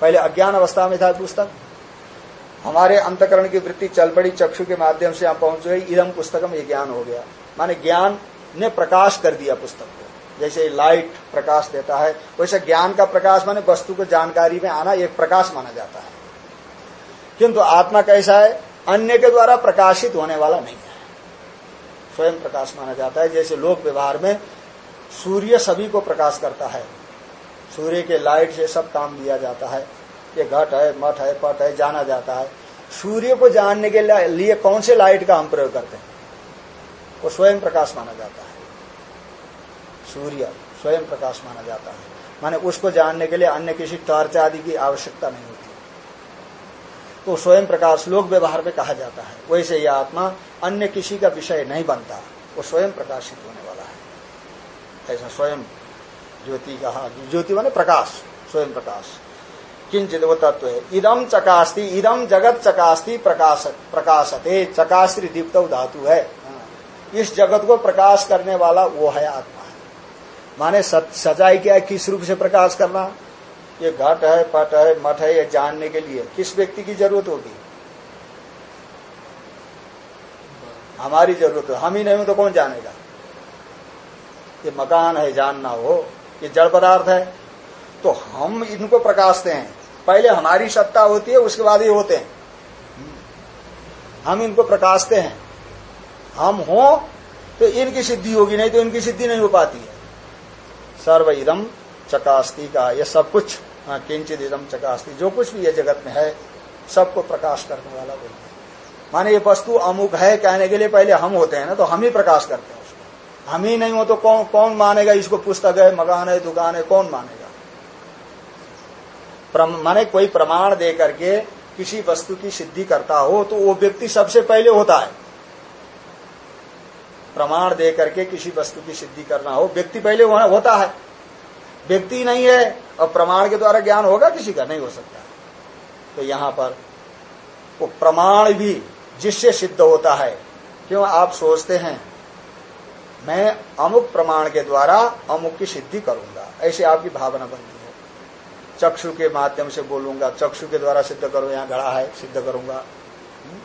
Speaker 1: पहले अज्ञान अवस्था में था पुस्तक। हमारे अंतकरण की वृत्ति चल पड़ी चक्षु के माध्यम से हम पहुँच गए इधम पुस्तकम ये ज्ञान हो गया। माने ज्ञान ने प्रकाश कर दिया पुस्तक को। जैसे लाइट प्रकाश देता है, वैसे ज्ञान का प्रकाश माने वस्तु को जानकारी में आना एक प्रकाश माना जाता है। किंतु आत्मा कैसा है? अन्य के द्वारा प्रकाशित होने वाला नहीं है। स्वयं प्रकाश माना जाता है, जैसे लोक व्यवहार में सूर्य सभी को प्रकाश करता है। सूर्य के लाइट से सब काम दिया जाता है। ये घट है, मठ है, पट है, जाना जाता है। सूर्य को जानने के लिए कौन से लाइट का हम प्रयोग करते हैं? वो स्वयं प्रकाश माना जाता है। सूर्य स्वयं प्रकाश माना जाता है। माने उसको जानने के लिए अन्य किसी टॉर्च आदि की आवश्यकता नहीं होती। तो स्वयं प्रकाश लोक व्यवहार में कहा जाता है। वैसे यह आत्मा अन्य किसी का विषय नहीं बनता। वो स्वयं प्रकाशित होने वाला है। ऐसा स्वयं ज्योति कहा, ज्योति माने प्रकाश, स्वयं प्रकाश। किंचित वो तत्व है। इदम चकास्ती इदम जगत चकास्ती प्रकाश, प्रकाशते चकाश्री दीप्त धातु है। इस जगत को प्रकाश करने वाला वो है आत्मा। है माने सच्चाई क्या है? किस रूप से प्रकाश करना? ये घट है पट है, मठ है, ये जानने के लिए। किस व्यक्ति की ज़रूरत होगी? हमारी ज़रूरत है। हम ही नहीं हो तो कौन जानेगा? ये मकान है, जानना हो। ये जड़ पदार्थ है। तो हम इनको प्रकाशते हैं। पहले हमारी सत्ता होती है, उसके बाद ये होते हैं। हम इनको प्रकाशते हैं। हम हो तो इनकी सिद्धि होगी, नहीं तो इनकी सिद्धि नहीं हो पाती है। सर्व इदम चकास्ती का। ये सब कुछ हाँ, किंचित इदम चकास्ती। जो कुछ भी ये जगत में है सबको प्रकाश करने वाला बोलते हैं। माने ये वस्तु अमुक है कहने के लिए पहले हम होते हैं ना तो हम ही प्रकाश करते हैं उसको। हम ही नहीं हो तो कौन कौन मानेगा इसको? पुस्तक है मकान है दुकान है कौन मानेगा? माने कोई प्रमाण दे करके किसी वस्तु की सिद्धि करता हो तो वो व्यक्ति सबसे पहले होता है। प्रमाण दे करके किसी वस्तु की सिद्धि करना हो। व्यक्ति पहले वहाँ होता है। व्यक्ति नहीं है और प्रमाण के द्वारा ज्ञान होगा किसी का? नहीं हो सकता। तो यहाँ पर वो प्रमाण भी जिससे सिद्ध होता है, क्यों आप सोचते हैं, मैं अमुक प्रमाण के द्वारा अमुक की सिद्धि करूँगा। ऐसी आपकी भावना बनती है। चक्षु के माध्यम से बोलूँगा, चक्षु के द्वारा सिद्ध करो, यहाँ घड़ा है, सिद्ध करूँगा। हम्म?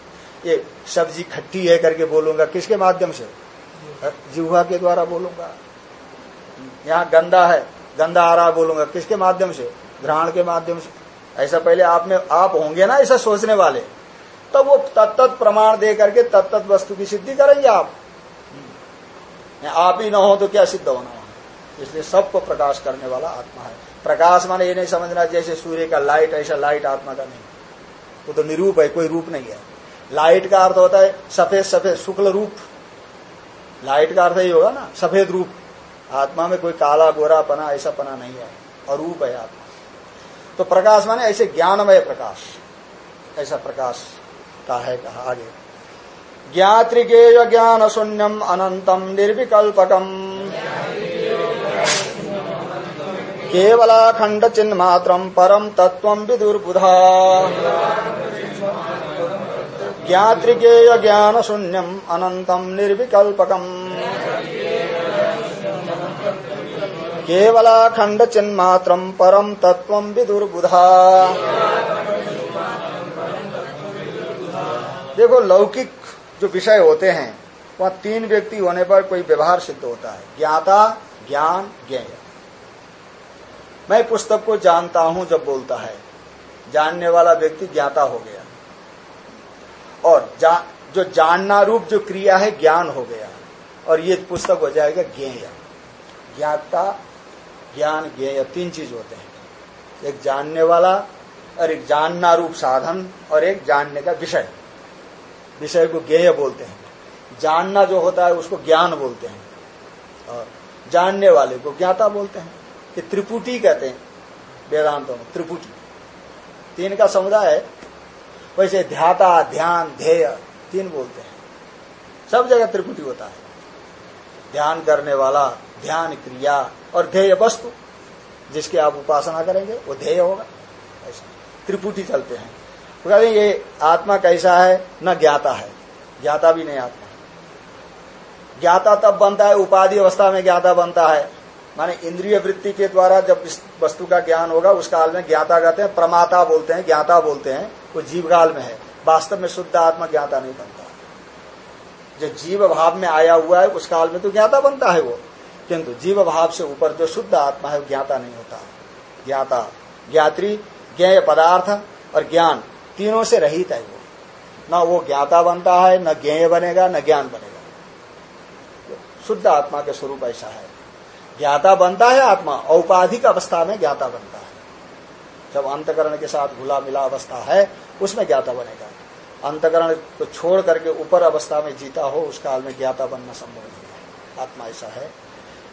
Speaker 1: ये सब्ज़ी खट्टी है करके बोलूँगा, किसके माध्यम से? जिह्वा के द्वारा बोलूँगा। यहाँ गंदा है, गंदा आ रहा बोलूँगा। किसके माध्यम से? घ्राण के माध्यम से। ऐसा पहले आप में आप होंगे ना ऐसा सोचने वाले। तब वो तत्त प्रमाण दे करके तत्त वस्तु की सिद्धि करेंगे आप। आप ही ना हो तो क्या सिद्ध होना इसलिए सबको प्रकाश करने वाला आत्मा है। प्रकाश माने ये नहीं समझना जैसे सूर्य का लाइट ऐसा लाइट आत्मा का नहीं। वो तो निरूप है, कोई रूप नहीं है। लाइट का अर्थ होता है सफ़ेद सफ़ेद, शुक्ल रूप। लाइट का अर्थ ही होगा ना, सफ़ेद रूप। आत्मा में कोई काला, गोरा पना, ऐसा पना नहीं है। अरूप है आत्मा। तो प्रकाश माने ऐसे ज्ञानमय प्रकाश। ऐसा प्रकाश का है कहा आगे। ज्ञातृगेय ज्ञान शून्यम अनंतम निर्विकल्पकम। केवलाखंड चिन्ह मात्र परम तत्व विदुर्बुधा। ज्ञातृगेय ज्ञान शून्यम अनंतम निर्विकल्पकम। केवलाखंड चिन्ह मात्र परम तत्व विदुर्बुधा। देखो, लौकिक जो विषय होते हैं, वह तीन व्यक्ति होने पर कोई व्यवहार सिद्ध होता है। ज्ञाता, ज्ञान, ज्ञेय। मैं पुस्तक को जानता हूँ जब बोलता है। जानने वाला व्यक्ति ज्ञाता हो गया। और जा, जो जानना रूप जो क्रिया है ज्ञान हो गया। और ये पुस्तक हो जाएगा ज्ञेय। ज्ञाता ज्ञान ज्ञेय तीन चीज़ होते हैं। एक जानने वाला और एक जानना रूप साधन और एक जानने का विषय। विषय को ज्ञेय बोलते हैं। जानना जो होता है उसको ज्ञान बोलते हैं। और जानने वाले को ज्ञाता बोलते हैं। कि त्रिपुटी कहते हैं वेदांतों में त्रिपुटी। तीन का समुदाय वैसे ध्याता, ध्यान, ध्येय, तीन बोलते हैं। सब जगह त्रिपुटी होता है। ध्यान करने वाला, ध्यान क्रिया और ध्येय वस्तु, जिसकी आप उपासना करेंगे, वो ध्येय होगा। ऐसा त्रिपुटी चलते हैं। तो कहते ये आत्मा कैसा है? न ज्ञाता है। ज्ञाता भी नहीं आत्मा। ज्ञाता तब बनता है, उपाधि अवस्था में ज्ञाता बनता है। माने इंद्रिय वृत्ति के द्वारा जब इस वस्तु का ज्ञान होगा, उस काल में ज्ञाता कहते हैं, प्रमाता बोलते हैं, ज्ञाता बोलते हैं। वो जीव काल में है। वास्तव में शुद्ध आत्मा ज्ञाता नहीं बनता। जो जीव भाव में आया हुआ है, उस काल में तो ज्ञाता बनता है वो। किंतु जीव भाव से ऊपर जो शुद्ध आत्मा है, वो ज्ञाता नहीं होता। ज्ञाता, ज्ञात्री, ज्ञेय पदार्थ और ज्ञान तीनों से रहित है वो। न वो ज्ञाता बनता है, न ज्ञेय बनेगा, न ज्ञान बनेगा। शुद्ध आत्मा के स्वरूप ऐसा है। ज्ञाता बनता है आत्मा, औपाधिक अवस्था में ज्ञाता बनता है। जब अंतकरण के साथ घुला मिला अवस्था है, उसमें ज्ञाता बनेगा। अंतकरण को छोड़ करके ऊपर अवस्था में जीता हो, उस काल में ज्ञाता बनना संभव नहीं है। आत्मा ऐसा है।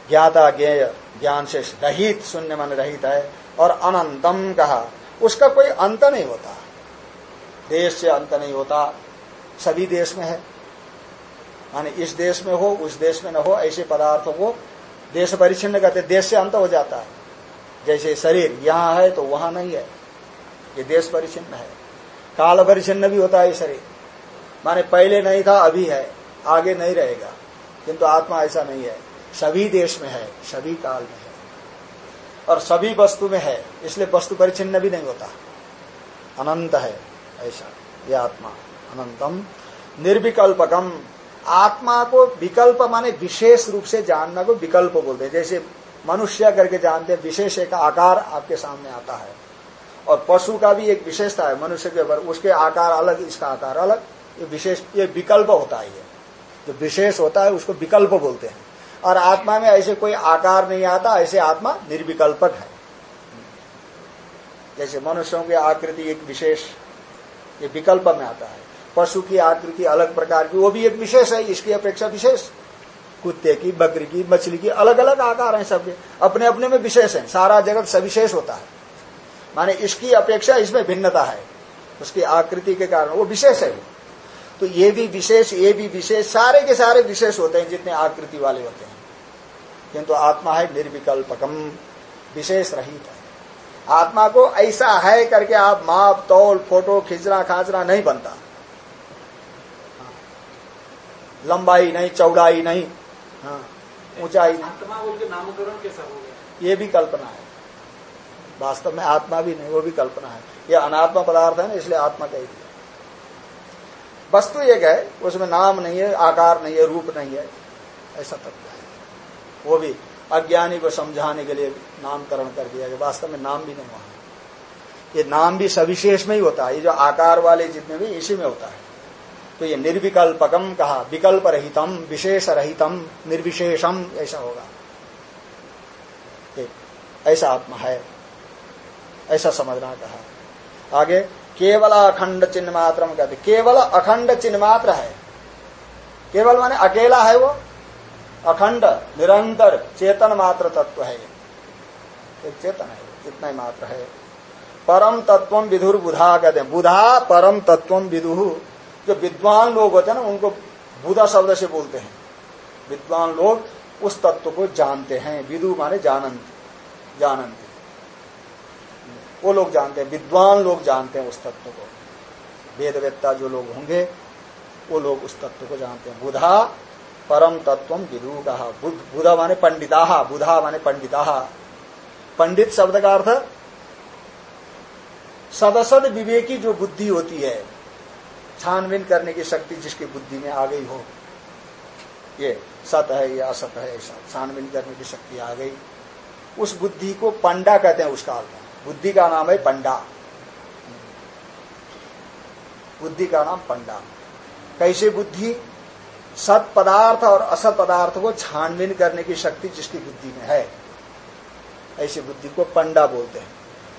Speaker 1: ज्ञाता ज्ञेय, ज्ञान से रहित, शून्य मन रहित है, और अनंतम कहा, उसका कोई अंत नहीं होता। देश से अंत नहीं होता, सभी देश में है। माने इस देश में हो, उस देश में न हो, ऐसे पदार्थों को देश परिचिन्न कहते देश से अंत हो जाता है। जैसे शरीर यहाँ है तो वहाँ नहीं है। ये देश परिचिन्न है। काल परिचिन्न भी होता है शरीर। माने पहले नहीं था, अभी है। आगे नहीं रहेगा। किंतु आत्मा ऐसा नहीं है। सभी देश में है, सभी काल में है। और सभी वस्तु में है, इसलिए वस्तु परिचिन्न भी नहीं होता। अनंत है ऐसा, ये आत्मा। अनंतम निर्विकल्पकम। आत्मा को विकल्प माने विशेष रूप से जानना को विकल्प बोलते हैं। जैसे मनुष्य करके जानते हैं, विशेष एक आकार आपके सामने आता है। और पशु का भी एक विशेषता है, मनुष्य के ऊपर, उसके आकार अलग, इसका आकार अलग। ये विशेष, ये विकल्प होता है ये। जो विशेष होता है, उसको विकल्प बोलते हैं। और आत्मा में ऐसे कोई आकार नहीं आता, ऐसे आत्मा निर्विकल्पक है। जैसे मनुष्यों की आकृति एक विशेष, ये विकल्प में आता है। पशु की आकृति अलग प्रकार की, वो भी एक विशेष है, इसकी अपेक्षा विशेष। कुत्ते की, बकरी की, मछली की अलग अलग आकार हैं सबके। अपने अपने में विशेष है। सारा जगत सविशेष होता है। माने इसकी अपेक्षा इसमें भिन्नता है। उसकी आकृति के कारण वो विशेष है तो ये भी विशेष, ये भी विशेष, सारे के सारे विशेष होते हैं, जितने आकृति वाले होते हैं। किंतु आत्मा है निर्विकल्पकम, विशेष रहित है। आत्मा को ऐसा है करके आप माप, तौल, फ़ोटो खींचना खांचना नहीं बनता। लंबाई नहीं, चौड़ाई नहीं हाँ। ऊंचाई। नहीं
Speaker 2: नामकरण कैसा हो गया?
Speaker 1: ये भी कल्पना है। वास्तव में आत्मा भी नहीं वो भी कल्पना है। ये अनात्मा पदार्थ है ना इसलिए आत्मा कह दिया। वस्तु एक है उसमें नाम नहीं है आकार नहीं है रूप नहीं है ऐसा तत्व है। वो भी अज्ञानी को समझाने के लिए नामकरण कर दिया गया। वास्तव में नाम भी नहीं वहाँ। ये नाम भी सविशेष में ही होता है। ये जो आकार वाले जितने भी इसी में होता है। तो ये निर्विकल्पकम कहा विकल्प रहितम विशेष रहितम निर्विशेषम ऐसा होगा। ऐसा आत्मा है, ऐसा समझना कहा। आगे, केवल अखंड चिन्ह मात्र कहते केवल अखंड चिन्ह मात्र है। केवल माने अकेला है वो? अखंड, निरंतर, चेतन मात्र तत्व है एक चेतन है, इतना ही मात्र है। परम तत्व विधुर बुधा कहते बुधा परम तत्व विदु। जो विद्वान लोग होते हैं ना, उनको बुधा शब्द से बोलते हैं। विद्वान लोग उस तत्व को जानते हैं। विदु माने जानंत जानंत। वो लोग जानते हैं, विद्वान लोग जानते हैं उस तत्व को। वेदवेत्ता जो लोग होंगे, वो लोग उस तत्व को जानते हैं। बुधा, परम तत्व विदु कहा बुधा माने पंडिता, बुधा माने पंडिता। पंडित शब्द का अर्थ, सदसद विवेकी जो बुद्धि होती है छानबीन करने की शक्ति जिसकी बुद्धि में आ गई हो। ये सत है, या असत है, ऐसा छानबीन करने की शक्ति आ गई। उस बुद्धि को पंडा कहते हैं उसका अर्थ। बुद्धि का नाम है पंडा। बुद्धि का नाम पंडा। कैसे बुद्धि? सत पदार्थ और असत पदार्थ को छानबीन करने की शक्ति जिसकी बुद्धि में है। ऐसी बुद्धि को पंडा बोलते हैं।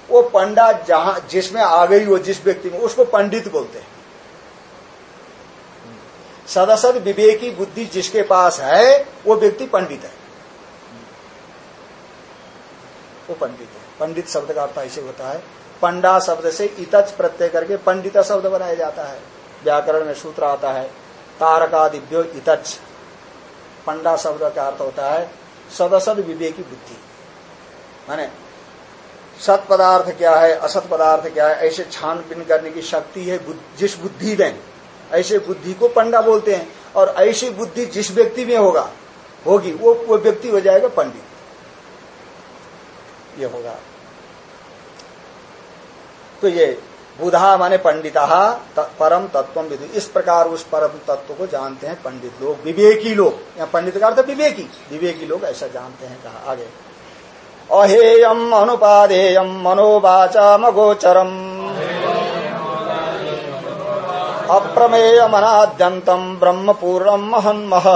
Speaker 1: वो पंडा जहाँ जिसमें आ गई हो, जिस व्यक्ति में, उसको पंडित बोलते हैं। सदसद विवेकी बुद्धि जिसके पास है, वो व्यक्ति पंडित है। वो पंडित है। पंडित शब्द का अर्थ ऐसे होता है, पंडा शब्द से इतच प्रत्यय करके पंडिता शब्द बनाया जाता है। व्याकरण में सूत्र आता है तारकादिव्यो इतच। पंडा शब्द का अर्थ होता है, सदसद विवेकी बुद्धि। माने, सत पदार्थ क्या है, असत पदार्थ क्या है, ऐसे छानबीन करने की शक्ति है जिस बुद्धि में। ऐसे बुद्धि को पंडा बोलते हैं। और ऐसी बुद्धि जिस व्यक्ति में होगा, होगी, वो वो व्यक्ति हो जाएगा पंडित। ये होगा। तो ये बुधा माने पंडिता परम तत्व विधि इस प्रकार उस परम तत्व को जानते हैं पंडित लोग, विवेकी लोग। या पंडित का अर्थ विवेकी। विवेकी लोग ऐसा जानते हैं, कहा आगे। अहेयम अनुपादेयम मनोवाचामगोचरम। अप्रमेयमनाद्यन्तम् ब्रह्म पूर्णम् महन्मः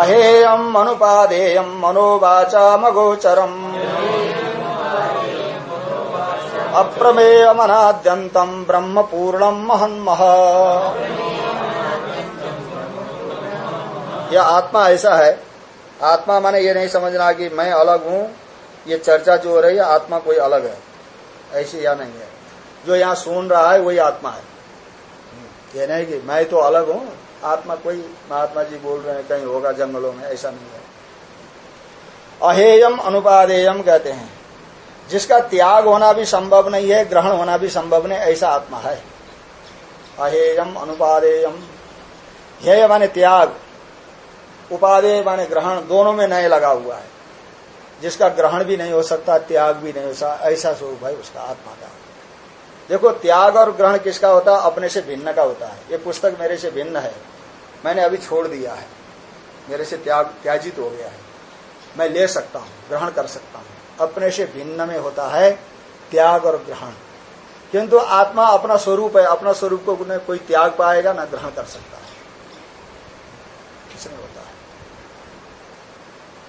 Speaker 1: अहेयम् अनुपादेयम् मनोवाचामगोचरम्। अप्रमेयमनाद्यन्तम् ब्रह्म पूर्णम् महन्मः यह आत्मा ऐसा है, आत्मा माने ये नहीं समझना कि मैं अलग हूँ, ये चर्चा जो हो रही है, आत्मा कोई अलग है, ऐसी या नहीं है। जो यहाँ सुन रहा है, वही आत्मा है। ये नहीं कि मैं तो अलग हूँ। आत्मा कोई महात्मा जी बोल रहे हैं, कहीं होगा, जंगलों में, ऐसा नहीं है। अहेयम अनुपादेयम कहते हैं। जिसका त्याग होना भी संभव नहीं है, ग्रहण होना भी संभव नहीं, ऐसा आत्मा है। अहेयम अनुपादेयम। हेय माने त्याग। उपादेय माने ग्रहण। दोनों में नए लगा हुआ है। जिसका ग्रहण भी नहीं हो सकता, त्याग भी नहीं हो सकता, ऐसा स्वरूप है उसका आत्मा का। देखो, त्याग और ग्रहण किसका होता है? अपने से भिन्न का होता है। ये पुस्तक मेरे से भिन्न है। मैंने अभी छोड़ दिया है। मेरे से त्याग, त्याजित हो गया है। मैं ले सकता हूँ, ग्रहण कर सकता हूँ। अपने से भिन्न में होता है त्याग और ग्रहण। किंतु आत्मा अपना स्वरूप है। अपना स्वरूप को कोई त्याग पाएगा, ना ग्रहण कर सकता है। इसमें होता है?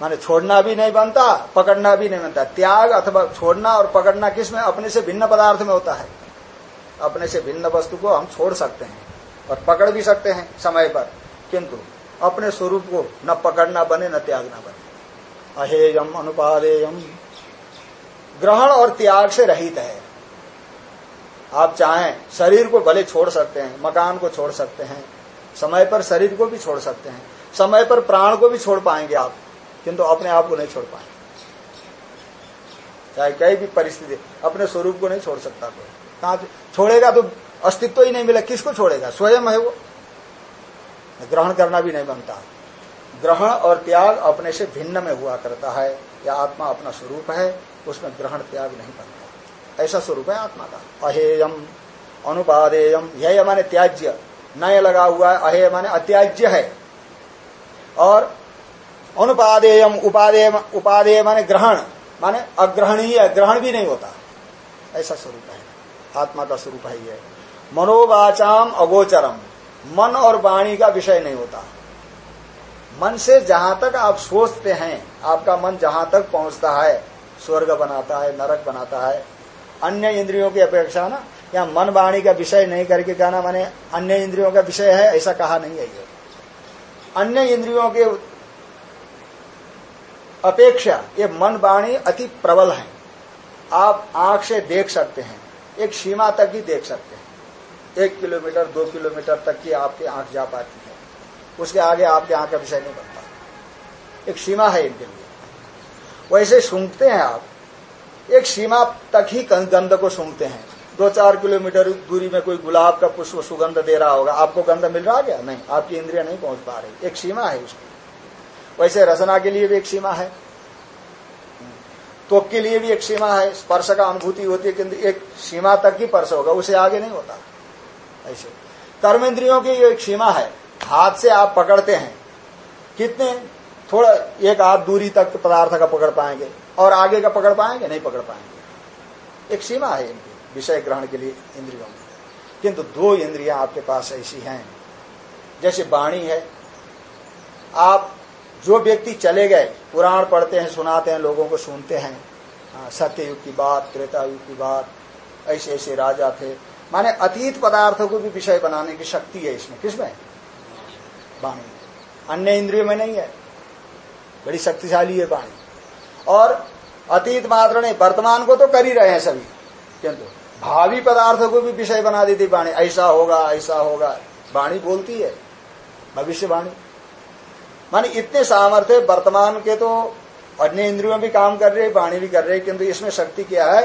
Speaker 1: माने छोड़ना भी नहीं बनता, पकड़ना भी नहीं बनता। त्याग अथवा छोड़ना और पकड़ना किसमें अपने से भिन्न पदार्थ में होता है। अपने से भिन्न वस्तु को हम छोड़ सकते हैं और पकड़ भी सकते हैं समय पर। किंतु अपने स्वरूप को न पकड़ना बने, न त्यागना बने। अहेयम अनुपादेयम। ग्रहण और त्याग से रहित है। आप चाहें शरीर को भले छोड़ सकते हैं, मकान को छोड़ सकते हैं, समय पर शरीर को भी छोड़ सकते हैं, समय पर प्राण को भी छोड़ पाएँगे आप, किंतु अपने आप को नहीं छोड़ पाएँगे। चाहे कई भी परिस्थिति, अपने स्वरूप को नहीं छोड़ सकता कोई। कहा छोड़ेगा तो अस्तित्व ही नहीं मिला। किसको छोड़ेगा? स्वयं है वो। ग्रहण करना भी नहीं बनता। ग्रहण और त्याग अपने से भिन्न में हुआ करता है। या आत्मा अपना स्वरूप है, उसमें ग्रहण त्याग नहीं बनता। ऐसा स्वरूप है आत्मा का। अहेयम, अनुपादेयम, यह माने त्याज्य। नय लगा हुआ है, अहेय माने अत्याज्य है। और अनुपादेयम, उपादेय उपादेय माने ग्रहण। माने अग्रहणीय, ग्रहण भी नहीं होता। ऐसा स्वरूप है। आत्मा का स्वरूप है ये। मनोवाचाम अगोचरम। मन और वाणी का विषय नहीं होता। मन से जहाँ तक आप सोचते हैं, आपका मन जहाँ तक पहुँचता है, स्वर्ग बनाता है, नरक बनाता है। अन्य इंद्रियों की अपेक्षा ना, या मन वाणी का विषय नहीं करके कहना माने, अन्य इंद्रियों का विषय है, ऐसा कहा नहीं है ये। अन्य इंद्रियों के अपेक्षा ये मन वाणी अति प्रबल है। आप आँख से देख सकते हैं। एक सीमा तक ही देख सकते हैं। एक किलोमीटर, दो किलोमीटर तक की आपकी आँख जा पाती है। उसके आगे आपके आँख का विषय नहीं बनता। एक सीमा है इनके लिए। वैसे सूंघते हैं आप। एक सीमा तक ही गंध को सूंघते हैं। दो चार किलोमीटर दूरी में कोई गुलाब का पुष्प सुगंध दे रहा होगा, आपको गंध मिल रहा क्या? नहीं, आपकी इंद्रिया नहीं पहुँच पा रही। एक सीमा है उसकी। वैसे रचना के लिए भी एक सीमा है। त्वक के लिए भी एक सीमा है, स्पर्श का अनुभूति होती है किंतु एक सीमा तक ही स्पर्श होगा, उसे आगे नहीं होता। ऐसे। कर्मेंद्रियों की एक सीमा है, हाथ से आप पकड़ते हैं। कितने? थोड़ा, एक हाथ दूरी तक पदार्थ का पकड़ पाएँगे, और आगे का पकड़ पाएँगे, नहीं पकड़ पाएँगे। एक सीमा है इनकी, विषय ग्रहण के लिए इंद्रियों में। किंतु दो इंद्रियाँ आपके पास ऐसी हैं। जैसे वाणी है, आप जो व्यक्ति चले गए पुराण पढ़ते हैं सुनाते हैं लोगों को सुनते हैं हाँ, सत्य युग की बात त्रेता युग की बात ऐसे ऐसे राजा थे। माने अतीत पदार्थों को भी विषय बनाने की शक्ति है इसमें। किसमें वाणी। अन्य इंद्रियों में नहीं है। बड़ी शक्तिशाली है वाणी। और अतीत मात्र नहीं वर्तमान को तो कर ही रहे हैं सभी। किंतु भावी पदार्थों को भी विषय बना देती वाणी। ऐसा होगा ऐसा होगा। वाणी बोलती है। भविष्यवाणी। माने इतने सामर्थ्य वर्तमान के तो अन्य इंद्रियों भी काम कर रहे, वाणी भी कर रहे, किंतु इसमें शक्ति क्या है?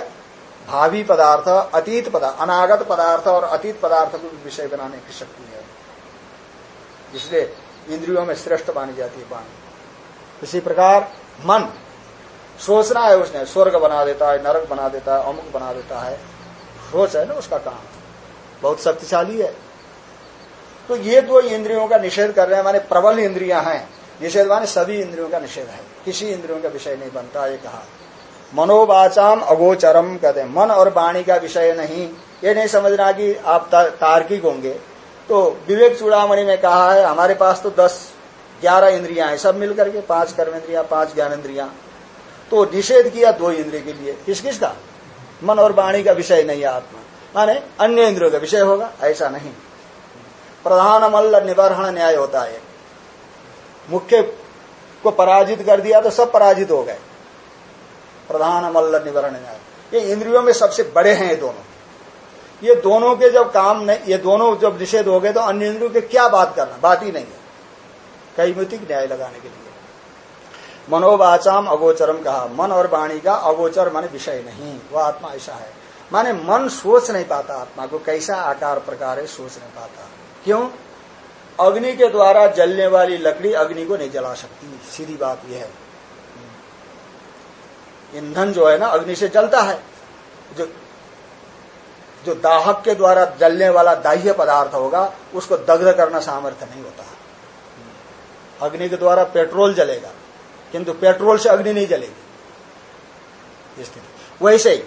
Speaker 1: भावी पदार्थ, अतीत पदार्थ अनागत पदार्थ और अतीत पदार्थ को विषय बनाने की शक्ति है। इसलिए इंद्रियों में श्रेष्ठ मानी जाती है वाणी। इसी प्रकार मन, सोचना है उसने, स्वर्ग बना देता है, नरक बना देता है, अमुक बना देता है। सोच है ना उसका काम। बहुत शक्तिशाली है। तो ये दो इंद्रियों का निषेध कर रहे हैं, माने प्रबल इंद्रियाँ हैं। निषेध माने सभी इंद्रियों का निषेध है। किसी इंद्रियों का विषय नहीं बनता, ये कहा। मनोवाचाम अगोचरम कहते हैं। मन और वाणी का विषय नहीं। ये नहीं समझना कि आप तार्किक होंगे। तो विवेक चूड़ामणि में कहा है, हमारे पास तो दस, ग्यारह इंद्रियाँ हैं, सब मिलकर के पाँच कर्म इंद्रिया, पाँच ज्ञान इंद्रिया। तो निषेध किया दो इंद्रिय के लिए। किस किस का? मन और वाणी का विषय नहीं है आत्मा। माने अन्य इंद्रियों का विषय होगा, ऐसा नहीं। प्रधान मल्ल निवारण न्याय होता है। मुख्य को पराजित कर दिया तो सब पराजित हो गए। प्रधान मल्ल निवरण ये इंद्रियों में सबसे बड़े हैं ये दोनों। ये दोनों के जब काम नहीं, ये दोनों जब निषेध हो गए तो अन्य इंद्रियों के क्या बात करना? बात ही नहीं है। कई मितिक न्याय लगाने के लिए। मनोवाचाम अगोचरम कहा, मन और वाणी का अगोचर माने विषय नहीं, वह आत्मा ऐसा है। माने मन सोच नहीं पाता, आत्मा को कैसा आकार प्रकार है सोच नहीं पाता। क्यों? अग्नि के द्वारा जलने वाली लकड़ी अग्नि को नहीं जला सकती। सीधी बात यह है। ईंधन जो है ना, अग्नि से जलता है। जो जो दाहक के द्वारा जलने वाला दाह्य पदार्थ होगा, उसको दग्ध करना सामर्थ्य नहीं होता। अग्नि के द्वारा पेट्रोल जलेगा, किंतु पेट्रोल से अग्नि नहीं जलेगी। स्थिति। वैसे ही,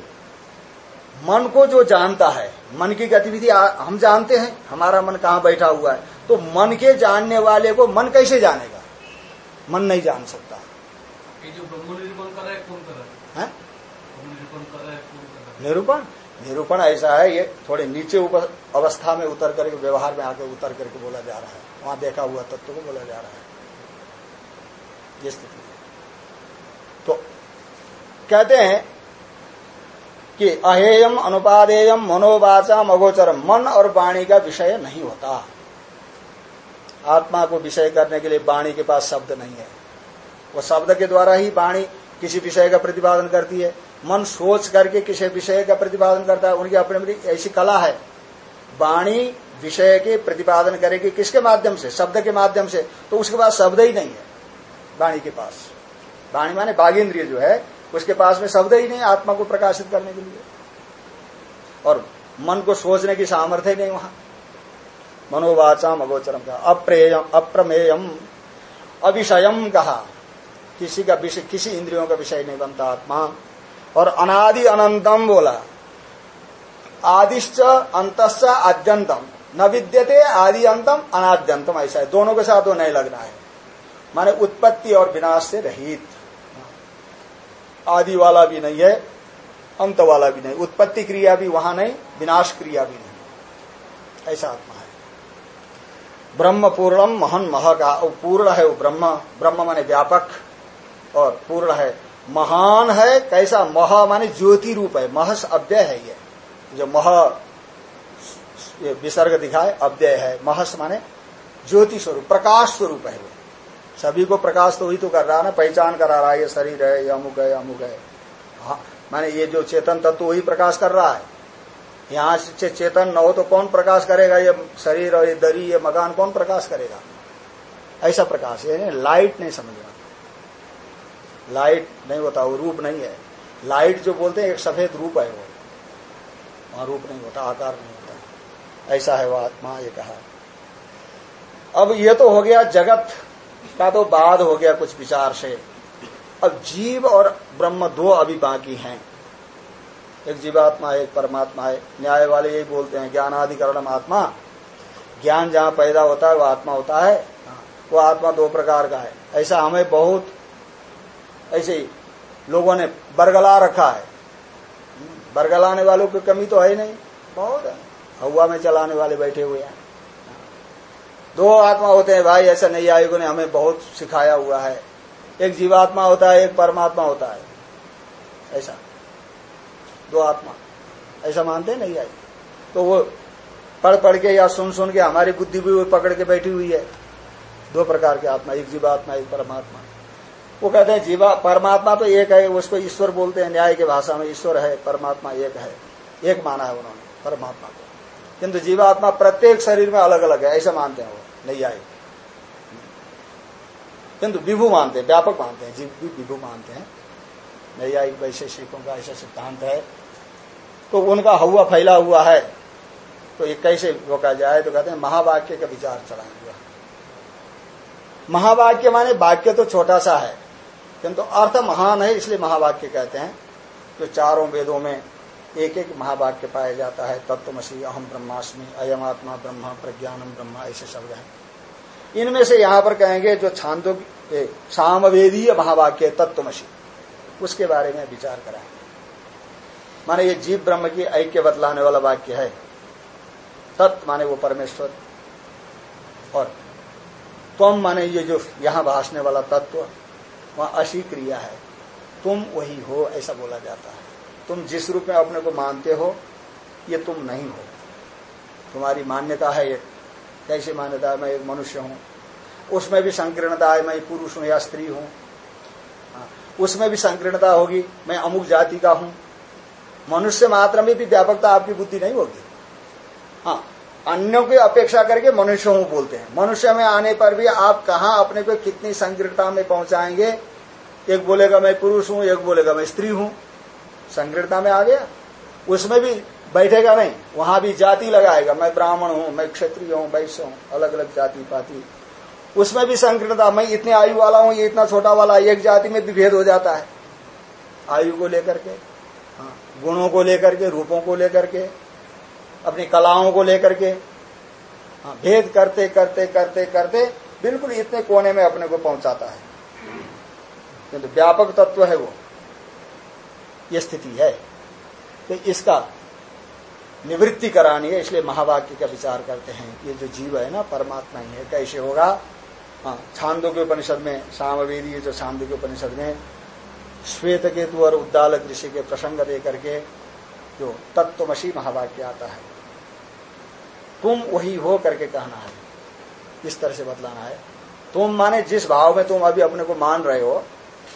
Speaker 1: मन को जो जानता है, मन की गतिविधि हम जानते हैं, हमारा मन कहाँ बैठा हुआ है। तो मन के जानने वाले को मन कैसे जानेगा? मन नहीं जान सकता। निरूपण? निरूपण ऐसा है ये थोड़े नीचे ऊपर अवस्था में उतर करके व्यवहार में आके उतर करके बोला जा रहा है। वहाँ देखा हुआ तत्व को बोला जा रहा है। ये स्थिति तो कहते हैं कि अहेयम अनुपादेयम मनोवाचा मगोचरम मन और वाणी का विषय नहीं होता। आत्मा को विषय करने के लिए वाणी के पास शब्द नहीं है। वो शब्द के द्वारा ही वाणी किसी विषय का प्रतिपादन करती है। मन सोच करके किसी विषय का प्रतिपादन करता है। उनकी अपनी अपनी ऐसी कला है। वाणी विषय के प्रतिपादन करेगी किसके माध्यम से? शब्द के माध्यम से। तो उसके पास शब्द ही नहीं है वाणी के पास। वाणी माने बाघेन्द्रिय जो है, उसके पास में शब्द ही नहीं, आत्मा को प्रकाशित करने के लिए। और मन को सोचने की सामर्थ्य नहीं वहाँ। मनोवाचाम अगोचरम का। अप्रेयम, अप्रमेयम, अविषयम कहा किसी का विषय, किसी इंद्रियों का विषय नहीं बनता आत्मा। और अनादि अनंतम बोला। आदिश्च, अंतश्च आद्यंतम न विद्यते आदि अंतम अनाद्यंतम, ऐसा है। दोनों के साथ वो नहीं लगना है। माने उत्पत्ति और विनाश से रहित। आदि वाला भी नहीं है, अंत वाला भी नहीं। उत्पत्ति क्रिया भी वहाँ नहीं, विनाश क्रिया भी नहीं। ऐसा आत्मा। ब्रह्म पूर्णम महन मह का पूर्ण है वो ब्रह्म। ब्रह्म माने व्यापक और पूर्ण है महान है, कैसा? मह माने ज्योति रूप है। महस अव्यय है ये। जो मह विसर्ग दिखाए, अव्यय है। महस माने ज्योति स्वरूप, प्रकाश स्वरूप है वो। सभी को प्रकाश तो वही तो कर रहा है ना, पहचान करा रहा है, ये शरीर है, ये अमुक है अमुक है। हाँ माने ये जो चेतन तत्व तो वही प्रकाश कर रहा है। यहाँ से चेतन न हो तो कौन प्रकाश करेगा? ये शरीर और ये दरी, ये मकान कौन प्रकाश करेगा? ऐसा प्रकाश है लाइट नहीं समझना लाइट नहीं होता, वो रूप नहीं है। लाइट जो बोलते हैं, एक सफ़ेद रूप है वो। वहाँ रूप नहीं होता, आकार नहीं होता। ऐसा है वो आत्मा, ये कहा। अब ये तो हो गया जगत का तो बाद हो गया कुछ विचार से। अब जीव और ब्रह्म दो अभी बाकी हैं। एक जीवात्मा है, एक परमात्मा है। न्याय वाले यही बोलते हैं, ज्ञानाधिकरणम आत्मा। ज्ञान जहाँ पैदा होता है, वो आत्मा होता है। वो आत्मा दो प्रकार का है। ऐसा हमें बहुत, ऐसे ही लोगों ने बरगला रखा है। बरगलाने वालों की कमी तो है नहीं। बहुत है। हवा में चलाने वाले बैठे हुए हैं। दो आत्मा होते हैं, भाई, ऐसा नहीं आयुगों ने हमें बहुत सिखाया हुआ है। एक जीवात्मा होता है, एक परमात्मा होता है। ऐसा। दो आत्मा। ऐसा मानते नहीं आई। तो वो पढ़ पढ़ के या सुन सुन के हमारी बुद्धि भी वो पकड़ के बैठी हुई है। दो प्रकार के आत्मा, एक जीवात्मा एक परमात्मा। वो कहते हैं, जीवा, परमात्मा तो एक है, उसको ईश्वर बोलते हैं। न्याय की भाषा में ईश्वर है, परमात्मा एक है। एक माना है उन्होंने, परमात्मा को। किंतु जीवात्मा प्रत्येक शरीर में अलग अलग है, ऐसा मानते हैं वो। नहीं आए किंतु विभु मानते हैं, व्यापक मानते हैं, जीव भी विभु मानते हैं। आई वैशेषिकों का ऐसा सिद्धांत है। तो उनका हवा फैला हुआ है। तो ये कैसे रोका जाए? तो कहते हैं, महावाक्य का विचार चलाएँगे महावाक्य माने वाक्य तो छोटा सा है, किंतु अर्थ महान है, इसलिए महावाक्य कहते हैं। जो चारों वेदों में एक एक महावाक्य पाया जाता है, तत्वमसी अहम ब्रह्मास्मि अयम आत्मा ब्रह्म प्रज्ञानम ब्रह्म, ऐसे शब्द हैं। इनमें से यहाँ पर कहेंगे, जो छांदो सामवेदीय महावाक्य तत्वमसी, उसके बारे में विचार कराएँगे माने ये जीव ब्रह्म की ऐक्य बतलाने वाला वाक्य है। तत्व माने वो परमेश्वर। और तुम माने ये जो यहाँ भाषने वाला तत्व वहाँ अशी क्रिया है। तुम वही हो ऐसा बोला जाता है। तुम जिस रूप में अपने को मानते हो ये तुम नहीं हो। तुम्हारी मान्यता है एक कैसी मान्यता है? मैं एक मनुष्य हूँ। उसमें भी संकीर्णता है मैं पुरुष हूँ या स्त्री हूँ। हाँ, उसमें भी संकीर्णता होगी मैं अमुक जाति का हूँ। मनुष्य मात्र में भी व्यापकता आपकी बुद्धि नहीं होगी। हाँ अन्यों की अपेक्षा करके मनुष्य हूँ बोलते हैं। मनुष्य में आने पर भी आप कहा अपने को कितनी संकीर्णता में पहुंचाएँगे? एक बोलेगा, मैं पुरुष हूँ, एक बोलेगा, मैं स्त्री हूँ। संकीर्णता में आ गया। उसमें भी बैठेगा नहीं, वहाँ भी जाति लगाएगा। मैं ब्राह्मण हूँ, मैं क्षत्रिय हूँ, वैश्य हूँ अलग अलग जाति पाति। उसमें भी संकीर्णता मैं इतने आयु वाला हूँ, ये इतना छोटा वाला, एक जाति में भी भेद हो जाता है। आयु को लेकर के। गुणों को लेकर के रूपों को लेकर के अपनी कलाओं को लेकर के हाँ, भेद करते करते करते करते बिल्कुल इतने कोने में अपने को पहुंचाता है। किंतु तो व्यापक तत्व है वो ये स्थिति है। तो इसका निवृत्ति करानी है इसलिए महावाक्य का विचार करते हैं। ये जो जीव है ना परमात्मा ही है। कैसे होगा? हाँ छांदो के उपनिषद में सामवेदी जो छांदो के उपनिषद में श्वेत केतु और उद्दालक ऋषि के प्रसंग दे करके जो तत्वमसी महावाक्य आता है। तुम वही हो करके कहना है। इस तरह से बतलाना है। तुम माने जिस भाव में तुम अभी अपने को मान रहे हो,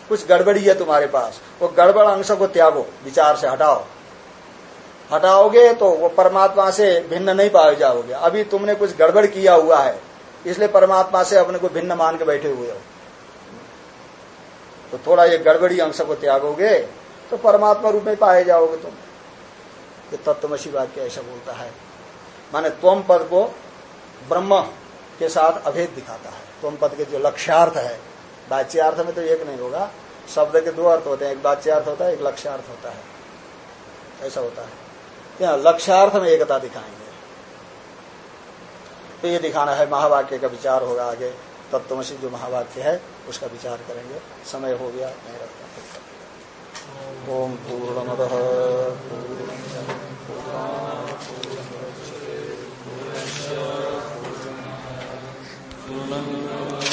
Speaker 1: कुछ गड़बड़ी है तुम्हारे पास, वो गड़बड़ अंश को त्यागो, विचार से हटाओ। हटाओगे तो वो परमात्मा से भिन्न नहीं पाए जाओगे। अभी तुमने कुछ गड़बड़ किया हुआ है, इसलिए परमात्मा से अपने को भिन्न मान के बैठे हुए हो। तो थोड़ा ये गड़बड़ी अंश को त्यागोगे तो परमात्मा रूप में पाए जाओगे तुम। ये तत्वमसी वाक्य ऐसा बोलता है। माने त्वम पद को ब्रह्म के साथ अभेद दिखाता है। त्वम पद के जो लक्ष्यार्थ है, वाच्यार्थ में तो एक नहीं होगा। शब्द के दो अर्थ होते हैं, एक वाच्यार्थ होता है, एक लक्ष्यार्थ होता है। ऐसा होता है। यहाँ लक्ष्यार्थ में एकता दिखाएँगे। तो ये दिखाना है, महावाक्य का विचार होगा आगे, तत्वमसी जो महावाक्य है। उसका विचार करेंगे। समय हो गया नहीं रखता। ओम पूर्णमद। पूर्ण